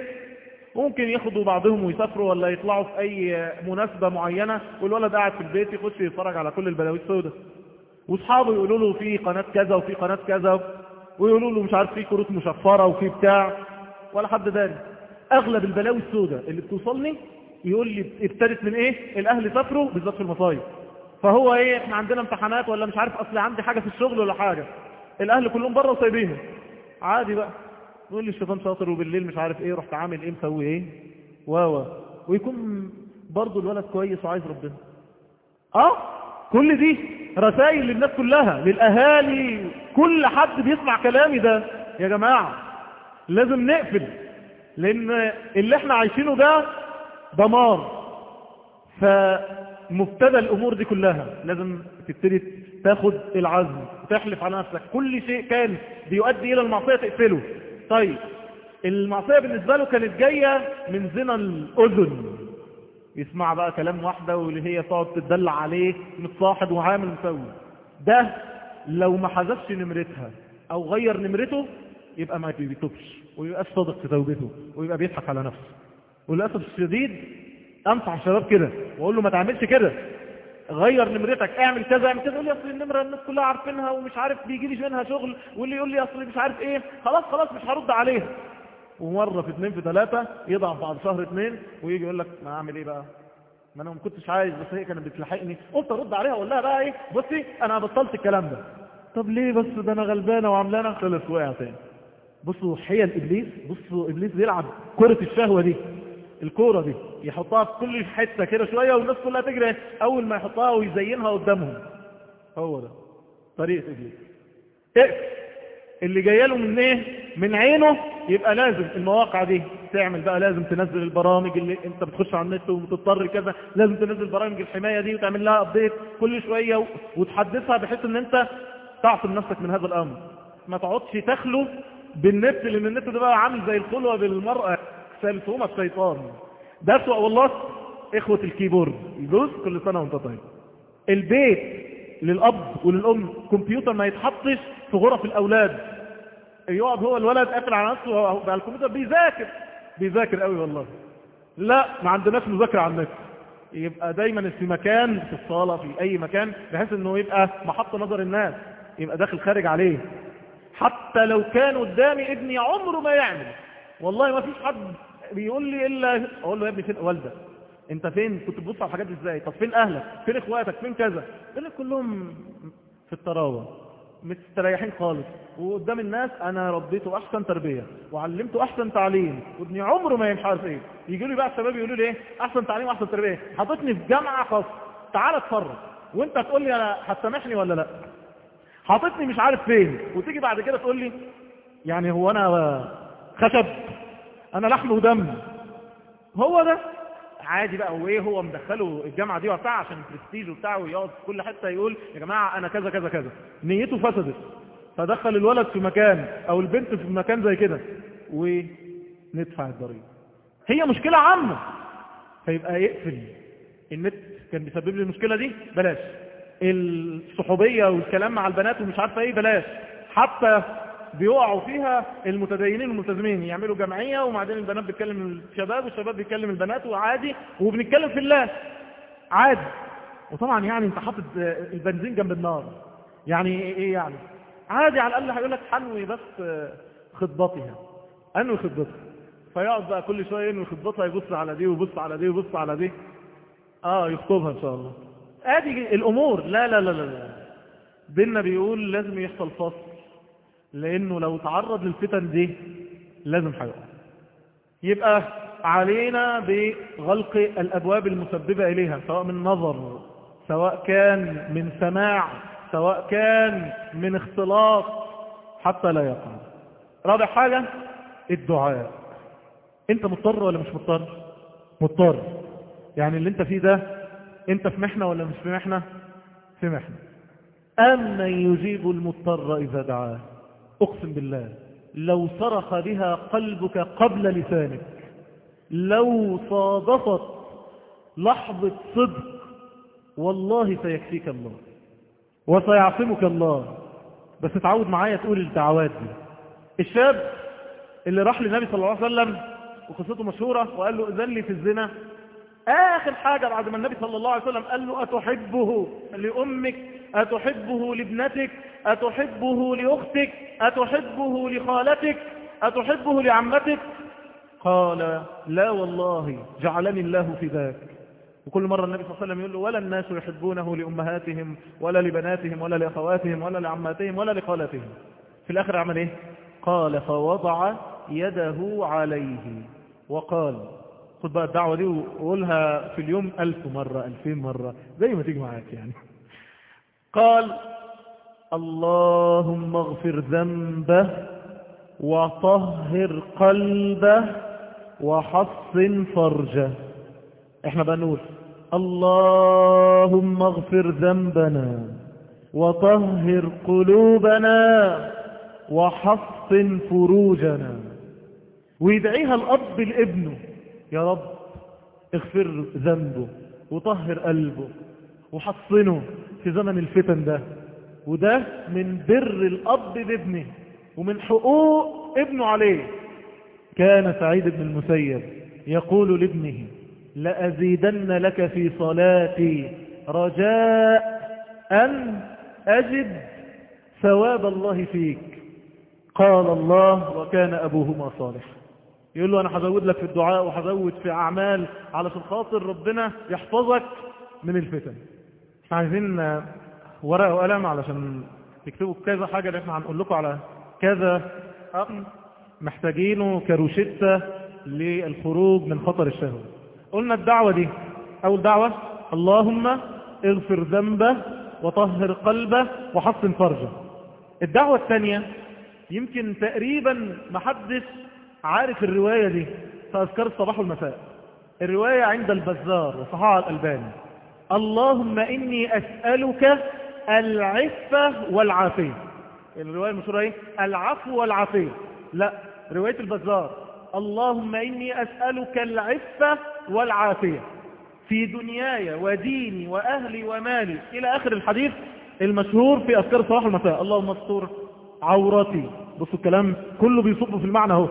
A: ممكن ياخدوا بعضهم ويسافروا ولا يطلعوا في أي مناسبة معينة والولد قاعد في البيت يخش يتفرج على كل البلاوي السوداء. وأصحابه يقولوا له في قناة كذا وفي قناة كذا ويقولوا له مش عارف في كروت مشفرة وفي بتاع ولا حد داري أغلب البلاوي السوداء اللي بتوصلني يقول لي ابتدت من إيه؟ الأهل سافروا بالذات في المصايف فهو إيه؟ إحنا عندنا امتحانات ولا مش عارف أصل عندي حاجة في الشغل ولا حاجة. الأهل كلهم بره وسايبينه. عادي بقى. يقول لي الشيطان شاطر وبالليل مش عارف إيه رحت عامل إيه مسوي إيه واوا ويكون برضه الولد كويس وعايز ربنا. آه كل دي رسائل للناس كلها للأهالي. كل حد بيسمع كلامي ده. يا جماعة لازم نقفل لأن اللي إحنا عايشينه ده دمار. فمبتدى الأمور دي كلها. لازم تبتدي تاخد العزم وتحلف على نفسك. كل شيء كان بيؤدي إلى المعصية تقفله. طيب المعصية بالنسبة له كانت جاية من زنا الأذن. يسمع بقى كلام واحدة واللي هي تقعد تدلع عليه متصاحب وعامل مسوي. ده لو ما حذفش نمرتها أو غير نمرته يبقى ما بيتوبش ويبقى صادق في توبته ويبقى بيضحك على نفسه. وللأسف الشديد أنصح الشباب كده وأقول له ما تعملش كده. غير نمرتك اعمل كذا اعمل كذا يقول لي اصل النمرة الناس كلها عارفينها ومش عارف بيجي لي منها شغل واللي يقول لي اصل مش عارف إيه خلاص خلاص مش هرد عليها. ومرة في اثنين في ثلاثة يضعف بعد شهر اثنين ويجي يقول لك ما اعمل إيه بقى؟ ما أنا ما كنتش عايز بس هي كانت بتلحقني. قلت ارد عليها أقول لها بقى إيه بصي أنا بطلت الكلام ده. طب ليه بس؟ ده أنا غلبانة وعاملانة. خلص وقع تاني. بصوا حيل إبليس بصوا إبليس بيلعب كرة الشهوة دي. الكورة دي يحطها في كل حتة كده شوية والناس كلها تجري أول ما يحطها ويزينها قدامهم. هو ده طريقة ابليس اقف اللي جاي له من إيه؟ من عينه يبقى لازم المواقع دي تعمل بقى لازم تنزل البرامج اللي أنت بتخش على النت وتضطر كذا لازم تنزل برامج الحماية دي وتعمل لها update كل شوية وتحدثها بحيث إن أنت تعصم نفسك من هذا الأمر. ما تقعدش تخلو بالنت لأن النت ده بقى عامل زي الخلوة بالمرأة. ثالثهما الشيطان. ده سوء والله إخوة ال keyboard. يجوز كل سنة وانت طيب. البيت للأب وللأم كمبيوتر ما يتحطش في غرف الأولاد. يقعد هو الولد قافل على نفسه على الكمبيوتر بيذاكر. بيذاكر قوي والله. لا ما عندناش مذاكرة على النت. يبقى دايما في مكان في الصالة في أي مكان بحيث أنه يبقى محط نظر الناس. يبقى داخل خارج عليه. حتى لو كان قدامي ابني عمره ما يعمل. والله ما فيش حد بيقول لي إلا أقول له يا ابني فين والدك؟ أنت فين؟ كنت بتبص على الحاجات دي إزاي؟ طب فين أهلك؟ فين إخواتك؟ فين كذا؟ يقول لك كلهم في الطراوه مستريحين خالص. وقدام الناس أنا ربيته أحسن تربية وعلمته أحسن تعليم وابني عمره ما عارف إيه. يجوا لي بقى الشباب يقولوا لي إيه؟ أحسن تعليم وأحسن تربية. حاططني في جامعة خاصة. تعال اتفرج. وأنت تقول لي أنا هتسامحني ولا لأ؟ حاططني مش عارف فين. وتيجي بعد كده تقول لي يعني هو أنا خشب؟ أنا لحم ودم. هو ده. عادي بقى وايه هو مدخله الجامعة دي وبتاع عشان البرستيج وبتاعه ويقعد في كل حتة يقول يا جماعة أنا كذا كذا كذا. نيته فسدت. فدخل الولد في مكان أو البنت في مكان زي كده وندفع الضريبة. هي مشكلة عامة. فيبقى يقفل. النت كان بيسبب لي المشكلة دي؟ بلاش. الصحوبية والكلام مع البنات ومش عارفة إيه؟ بلاش. حتى بيقعوا فيها المتدينين والملتزمين يعملوا جمعية وبعدين البنات بتكلم الشباب والشباب بيكلم البنات وعادي وبنتكلم في الله. عادي. وطبعا يعني انت حاطط البنزين جنب النار. يعني إيه يعني؟ عادي على الأقل هيقول لك حنوي بس خطبتها. انوي خطبتها. فيقعد بقى كل شوية ينوي خطبتها يبص على دي ويبص على دي ويبص على دي. آه يخطبها إن شاء الله. آدي الأمور. لا لا لا لا, لا. ديننا بيقول لازم يحصل فصل. لأنه لو تعرض للفتن دي لازم هيقع يبقى علينا بغلق الأبواب المسببة إليها سواء من نظر سواء كان من سماع سواء كان من اختلاط حتى لا يقع. رابع حاجة الدعاء. أنت مضطر ولا مش مضطر؟ مضطر. يعني اللي أنت فيه ده أنت في محنة ولا مش في محنة؟ في محنة. أمن يجيب المضطر إذا دعاه. أقسم بالله لو صرخ بها قلبك قبل لسانك لو صادفت لحظة صدق والله سيكفيك الله وسيعصمك الله. بس تعود معايا تقول الدعوات دي. الشاب اللي راح للنبي صلى الله عليه وسلم وقصته مشهورة وقال له إذن لي في الزنا آخر حاجة بعد ما النبي صلى الله عليه وسلم قال له أتحبه لأمك أتحبه لابنتك أتحبه لأختك أتحبه لخالتك أتحبه لعمتك؟ قال لا والله جعلني الله في ذاك. وكل مرة النبي صلى الله عليه وسلم يقول له ولا الناس يحبونه لأمهاتهم ولا لبناتهم ولا لأخواتهم ولا لعماتهم ولا لخالاتهم في الآخر عمل إيه؟ قال فوضع يده عليه. وقال خد بقى الدعوة دي وقولها في اليوم ألف مرة ألفين مرة زي ما تيجي معاك يعني. قال اللهم اغفر ذنبه وطهر قلبه وحصن فرجه. إحنا بقى نقول اللهم اغفر ذنبنا وطهر قلوبنا وحصن فروجنا. ويدعيها الأب لابنه يا رب اغفر ذنبه وطهر قلبه وحصنه في زمن الفتن ده. وده من بر الأب بابنه ومن حقوق ابنه عليه. كان سعيد بن المسيب يقول لابنه لأزيدن لك في صلاتي رجاء أن أجد ثواب الله فيك. قال الله وكان أبوهما صالح يقول له أنا هزود لك في الدعاء وهزود في أعمال علشان خاطر ربنا يحفظك من الفتن. إحنا عايزين ورقة وقلم علشان تكتبوا كذا حاجة اللي إحنا هنقول لكم على كذا. أمر محتاجينه كروشتة للخروج من خطر الشهوة. قلنا الدعوة دي. أول دعوة اللهم اغفر ذنبه وطهر قلبه وحصن فرجه. الدعوة الثانية يمكن تقريبا محدش عارف الرواية دي؟ في أذكار الصباح والمساء الرواية عند البزار وصحاح الألباني. اللهم إني أسألك العفة والعافية. الرواية المشهورة إيه؟ العفو والعافية. لا رواية البزار. اللهم إني أسألك العفة والعافية. في دنياي وديني وأهلي ومالي. إلى آخر الحديث المشهور في أذكار الصباح والمساء اللهم استر عورتي بصوا الكلام كله بيصب في المعنى أهو.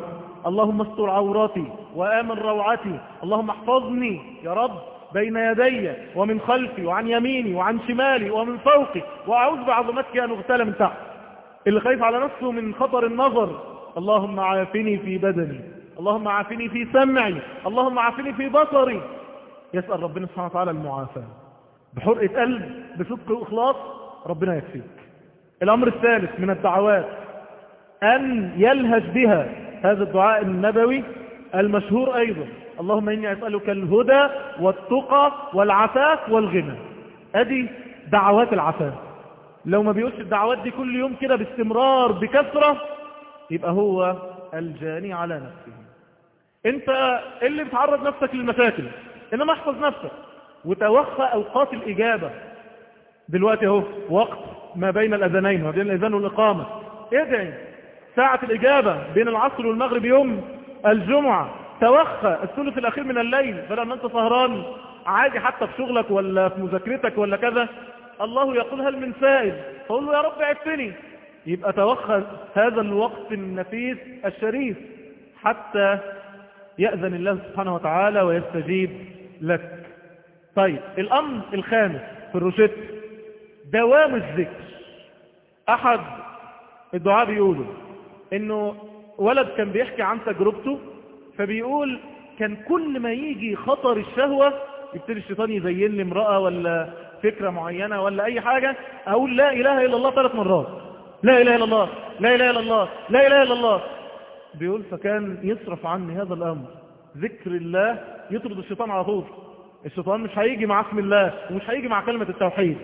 A: اللهم استر عوراتي وآمن روعتي اللهم احفظني يا رب بين يدي ومن خلفي وعن يميني وعن شمالي ومن فوقي وأعوذ بعظمتك أن أغتال من تحت. اللي خايف على نفسه من خطر النظر اللهم عافني في بدني اللهم عافني في سمعي اللهم عافني في بصري. يسأل ربنا سبحانه وتعالى المعافاة. بحرقة قلب بصدق وإخلاص ربنا يكفيك. الأمر الثالث من الدعوات أن يلهج بها هذا الدعاء النبوي المشهور أيضا. اللهم إني أسألك الهدى والتقى والعفاف والغنى. أدي دعوات العفاف. لو ما بيقولش الدعوات دي كل يوم كده باستمرار بكثرة يبقى هو الجاني على نفسه. أنت اللي بتعرض نفسك للمشاكل إنما احفظ نفسك. وتوخى أوقات الإجابة. دلوقتي أهو وقت ما بين الاذانين ما بين الأذان والإقامة. ادعي. ساعة الإجابة بين العصر والمغرب يوم الجمعة. توخى الثلث الأخير من الليل بدل ما أنت سهران. عادي حتى في شغلك ولا في مذاكرتك ولا كذا. الله يقول هل من سائل؟ فقول له يا رب عفتني يبقى توخى هذا الوقت النفيس الشريف حتى يأذن الله سبحانه وتعالى ويستجيب لك. طيب الأمر الخامس في الروشت دوام الذكر. أحد الدعاء بيقولوا إنه ولد كان بيحكي عن تجربته فبيقول كان كل ما يجي خطر الشهوة يبتدي الشيطان يزين لي امرأة ولا فكرة معينة ولا أي حاجة أقول لا إله إلا الله ثلاث مرات. لا إله إلا الله لا إله إلا الله لا إله إلا الله. بيقول فكان يصرف عني هذا الأمر. ذكر الله يطرد الشيطان على طول. الشيطان مش هيجي مع اسم الله ومش هيجي مع كلمة التوحيد.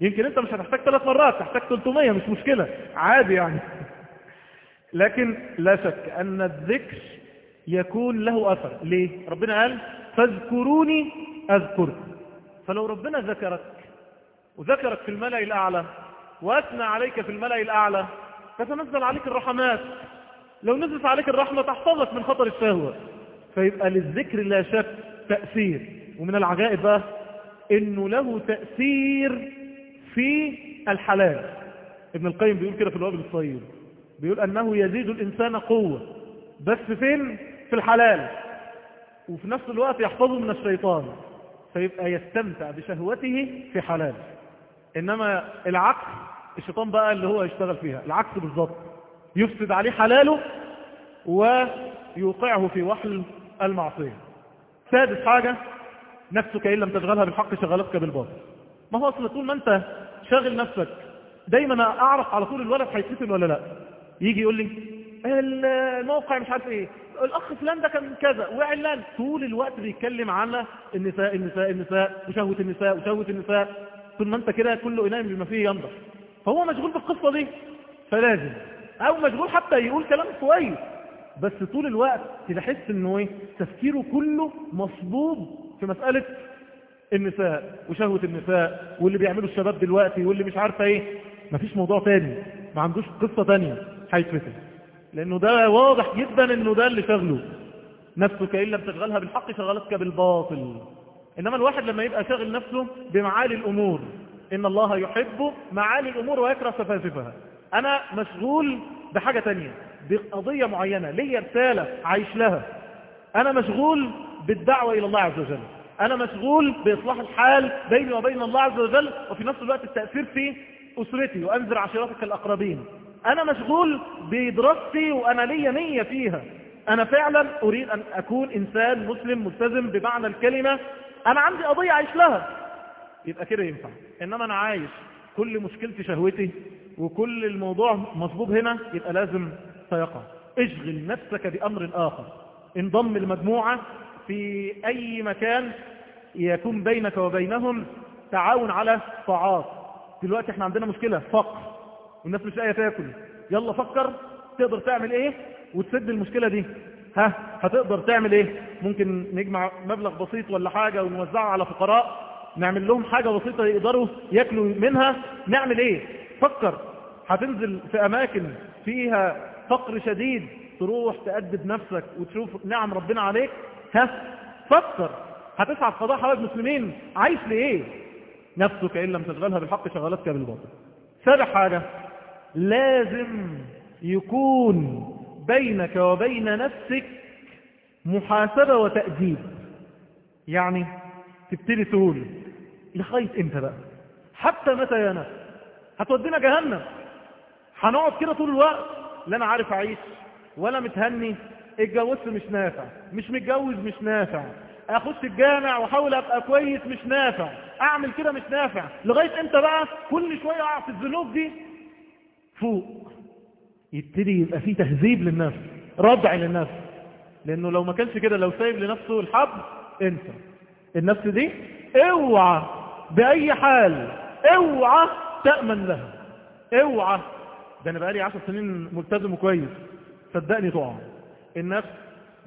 A: يمكن أنت مش هتحتاج ثلاث مرات تحتاج 300 مش مشكلة. عادي يعني. لكن لا شك أن الذكر يكون له أثر. ليه؟ ربنا قال فاذكروني أذكركم فلو ربنا ذكرك وذكرك في الملأ الأعلى وأثنى عليك في الملأ الأعلى فتنزل عليك الرحمات. لو نزلت عليك الرحمة تحفظك من خطر الشهوة. فيبقى للذكر لا شك تأثير. ومن العجائب بقى إنه له تأثير في الحلال. ابن القيم بيقول كده في الوابل الصيب بيقول أنه يزيد الإنسان قوة بس فين؟ في الحلال. وفي نفس الوقت يحفظه من الشيطان فيبقى يستمتع بشهوته في حلال. إنما العكس الشيطان بقى اللي هو يشتغل فيها العكس بالظبط. يفسد عليه حلاله يوقعه في وحل المعصية. سادس حاجة نفسك إن لم تشغلها بالحق شغلتك بالباطل. ما هو أصلا طول ما أنت شاغل نفسك دايما أعرف على طول الولد هيتفتن ولا لأ. يجي يقول لي الموقع مش عارف إيه. الأخ فلان ده كان كذا وعلان طول الوقت بيتكلم على النساء النساء النساء وشهوة النساء وشهوة النساء. طول ما أنت كده كله إناء بما فيه ينضح فهو مشغول بالقصة دي. فلازم أو مشغول حتى يقول كلام كويس. بس طول الوقت تحس إنه إيه تفكيره كله مصبوب في مسألة النساء وشهوة النساء واللي بيعملوا الشباب دلوقتي واللي مش عارفة إيه. مفيش موضوع تاني. ما عندوش قصة تانية. هيتفتن لأنه ده واضح جدا إنه ده اللي شغله نفسك ان لم تشغلها بالحق شغلتك بالباطل. إنما الواحد لما يبقى شاغل نفسه بمعالي الأمور. إن الله يحب معالي الأمور ويكره سفاسفها أنا مشغول بحاجة تانية بقضية معينة. ليا رسالة عايش لها. أنا مشغول بالدعوة إلى الله عز وجل. أنا مشغول بإصلاح الحال بيني وبين الله عز وجل. وفي نفس الوقت التأثير في أسرتي. وأنذر عشيرتك الأقربين. أنا مشغول بدراستي وأنا ليا نية فيها. أنا فعلا أريد أن أكون إنسان مسلم ملتزم بمعنى الكلمة. أنا عندي قضية عايش لها. يبقى كده ينفع. إنما أنا عايش كل مشكلتي شهوتي وكل الموضوع مصبوب هنا يبقى لازم سيقع. اشغل نفسك بأمر آخر. انضم المجموعة في أي مكان يكون بينك وبينهم تعاون على طاعات. دلوقتي إحنا عندنا مشكلة فقر. والناس مش لاقيه تاكل. يلا فكر تقدر تعمل إيه؟ وتسد المشكلة دي. ها؟ هتقدر تعمل إيه؟ ممكن نجمع مبلغ بسيط ولا حاجة ونوزعه على فقراء نعمل لهم حاجة بسيطة يقدروا ياكلوا منها. نعمل إيه؟ فكر. هتنزل في أماكن فيها فقر شديد تروح تأدب نفسك وتشوف نعم ربنا عليك. ها؟ فكر. هتسعى في قضاء حوائج المسلمين. عايش لإيه؟ نفسك إن لم تشغلها بالحق شغلتك بالباطل. سابع حاجة. لازم يكون بينك وبين نفسك محاسبة وتأديب. يعني تبتدي تقول لغاية إمتى بقى؟ حتى متى يا نفس؟ هتودينا جهنم. هنقعد كده طول الوقت؟ لا أنا عارف أعيش ولا متهني. اتجوزت مش نافع مش متجوز مش نافع. أخش الجامع وأحاول أبقى كويس مش نافع. أعمل كده مش نافع. لغاية إمتى بقى؟ كل شوية أقع في الذنوب دي. فوق. يبتدي يبقى فيه تهذيب للنفس ردع للنفس. لأنه لو ما كانش كده لو سايب لنفسه الحبل انسى. النفس دي اوعى بأي حال اوعى تأمن لها. اوعى. ده أنا بقالي عشر سنين ملتزم وكويس. صدقني تقع النفس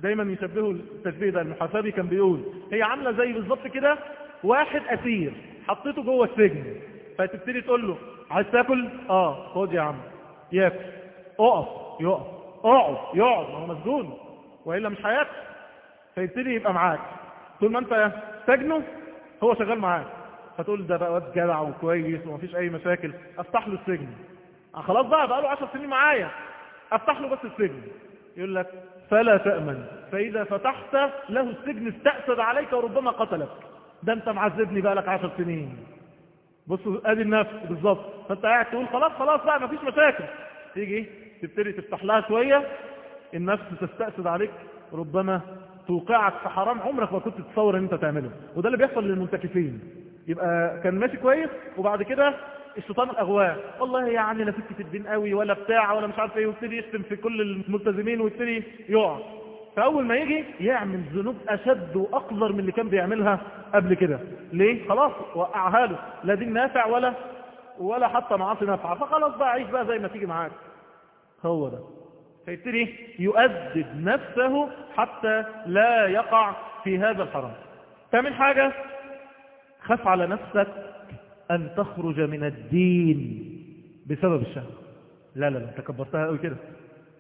A: دايما يشبهوا التشبيه ده. المحاسبي كان بيقول هي عاملة زي بالظبط كده واحد أسير حطيته جوه السجن. فتبتدي تقول له عايز تاكل؟ آه خد يا عم. ياكل. اقف. يقف. اقعد. يقعد. ما هو مسجون. والا مش هياكل فيبتدي يبقى معاك. طول ما أنت سجنه هو شغال معاك. فتقول ده بقى واد جدع وكويس ومفيش أي مشاكل. أفتح له السجن. خلاص بقى بقى له 10 سنين معايا. أفتح له بس السجن. يقول لك فلا تأمن. فإذا فتحت له السجن استأسد عليك وربما قتلك. ده أنت معذبني بقى لك 10 سنين. بصوا ادي النفس بالظبط. فأنت قاعد تقول خلاص خلاص بقى مفيش مشاكل. تيجي تبتدي تفتح لها شوية. النفس تستأسد عليك. ربما توقعك في حرام عمرك ما كنت تتصور إن أنت تعمله. وده اللي بيحصل للمنتكفين يبقى كان ماشي كويس وبعد كده الشيطان الاغواه والله يعني لا فكت الدين قوي ولا بتاع ولا مش عارف إيه ويبتدي يشتم في كل الملتزمين ويبتدي يقع. فأول ما يجي يعمل ذنوب أشد وأقذر من اللي كان بيعملها قبل كده. ليه؟ خلاص وقعها له. لا دين نافع ولا ولا حتى معاصي نافعة. فخلاص بقى عيش بقى زي ما تيجي معاك. هو ده. فيبتدي يؤدب نفسه حتى لا يقع في هذا الحرام. ثامن حاجة؟ خف على نفسك أن تخرج من الدين بسبب الشهوة. لا لا لا تكبرتها قوي كده.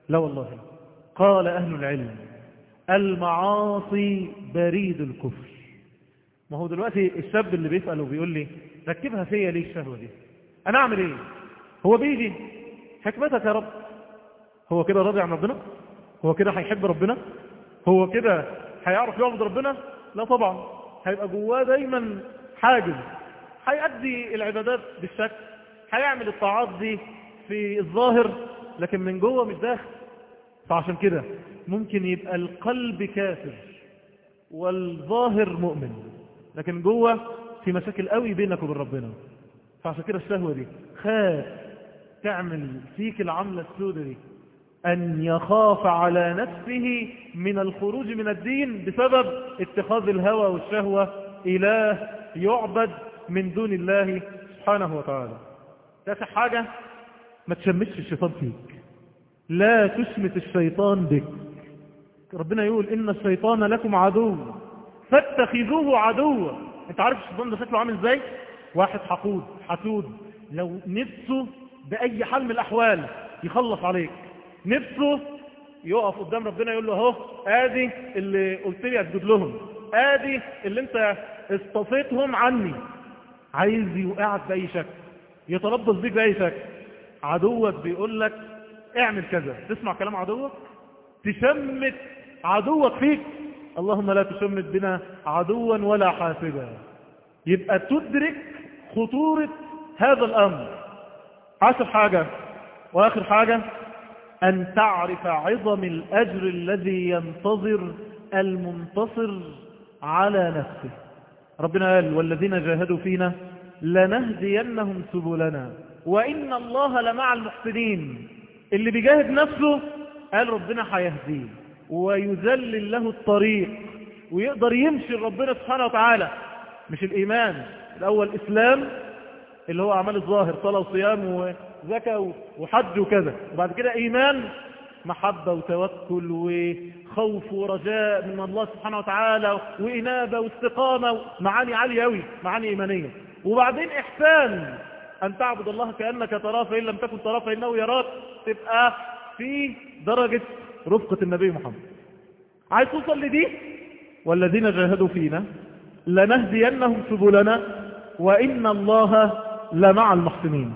A: لا والله. قال أهل العلم المعاصي بريد الكفر. ما هو دلوقتي الشاب اللي بيسأل وبيقول لي ركبها فيا ليه الشهوة دي؟ أنا أعمل إيه؟ هو بيجي حكمتك يا رب. هو كده راضي عن ربنا؟ هو كده هيحب ربنا؟ هو كده هيعرف يعبد ربنا؟ لا طبعا. هيبقى جواه دايما حاجز. هيأدي العبادات بالشكل هيعمل الطاعات دي في الظاهر لكن من جوه مش داخل. فعشان كده ممكن يبقى القلب كافر والظاهر مؤمن لكن جوه في مشاكل قوي بينك وبين ربنا. فعشان كده الشهوة دي خاف تعمل فيك العملة السودة دي أن يخاف على نفسه من الخروج من الدين بسبب اتخاذ الهوى والشهوة إله يعبد من دون الله سبحانه وتعالى. تاسع حاجة ما تشمتش الشيطان فيك لا تشمت الشيطان بك. ربنا يقول إن الشيطان لكم عدو فاتخذوه عدوا. أنت عارف الشيطان ده شكله عامل إزاي؟ واحد حقود حسود. لو نفسه بأي حال من الأحوال يخلص عليك. نفسه يقف قدام ربنا يقول له أهو آدي اللي قلت لي أسجد لهم. آدي اللي أنت اصطفيتهم عني. عايز يوقعك بأي شكل يتربص بيك بأي شكل. عدوك بيقول لك اعمل كذا. تسمع كلام عدوك؟ تشمت عدوك فيك. اللهم لا تشمت بنا عدوا ولا حاسدا يبقى تدرك خطورة هذا الأمر. عشر حاجة. وآخر حاجة. أن تعرف عظم الأجر الذي ينتظر المنتصر على نفسه. ربنا قال والذين جاهدوا فينا لنهدينهم سبلنا. وإن الله لمع المحسنين. اللي بيجاهد نفسه قال ربنا هيهديه ويذلل له الطريق ويقدر يمشي ربنا سبحانه وتعالى. مش الإيمان الأول إسلام اللي هو أعمال الظاهر صلاة وصيام وزكاة وحج وكذا. وبعد كده إيمان محبة وتوكل وخوف ورجاء من الله سبحانه وتعالى وإنابة واستقامة. معاني عالية أوي معاني إيمانية. وبعدين إحسان أن تعبد الله كأنك تراه فإن لم تكن تراه فإنه يراك. تبقى في درجة رفقة النبي محمد. عايز توصل لدي؟ والذين جاهدوا فينا لنهدينهم سبلنا وإن الله لمع المحسنين.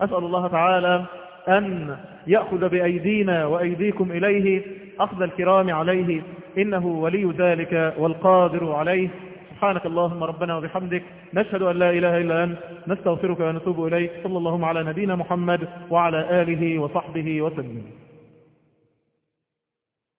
A: أسأل الله تعالى أن يأخذ بأيدينا وأيديكم إليه أخذ الكرام عليه إنه ولي ذلك والقادر عليه. سبحانك اللهم ربنا وبحمدك نشهد أن لا إله إلا أنت نستغفرك ونتوب إليك. صلى اللهم على نبينا محمد وعلى آله وصحبه وسلم.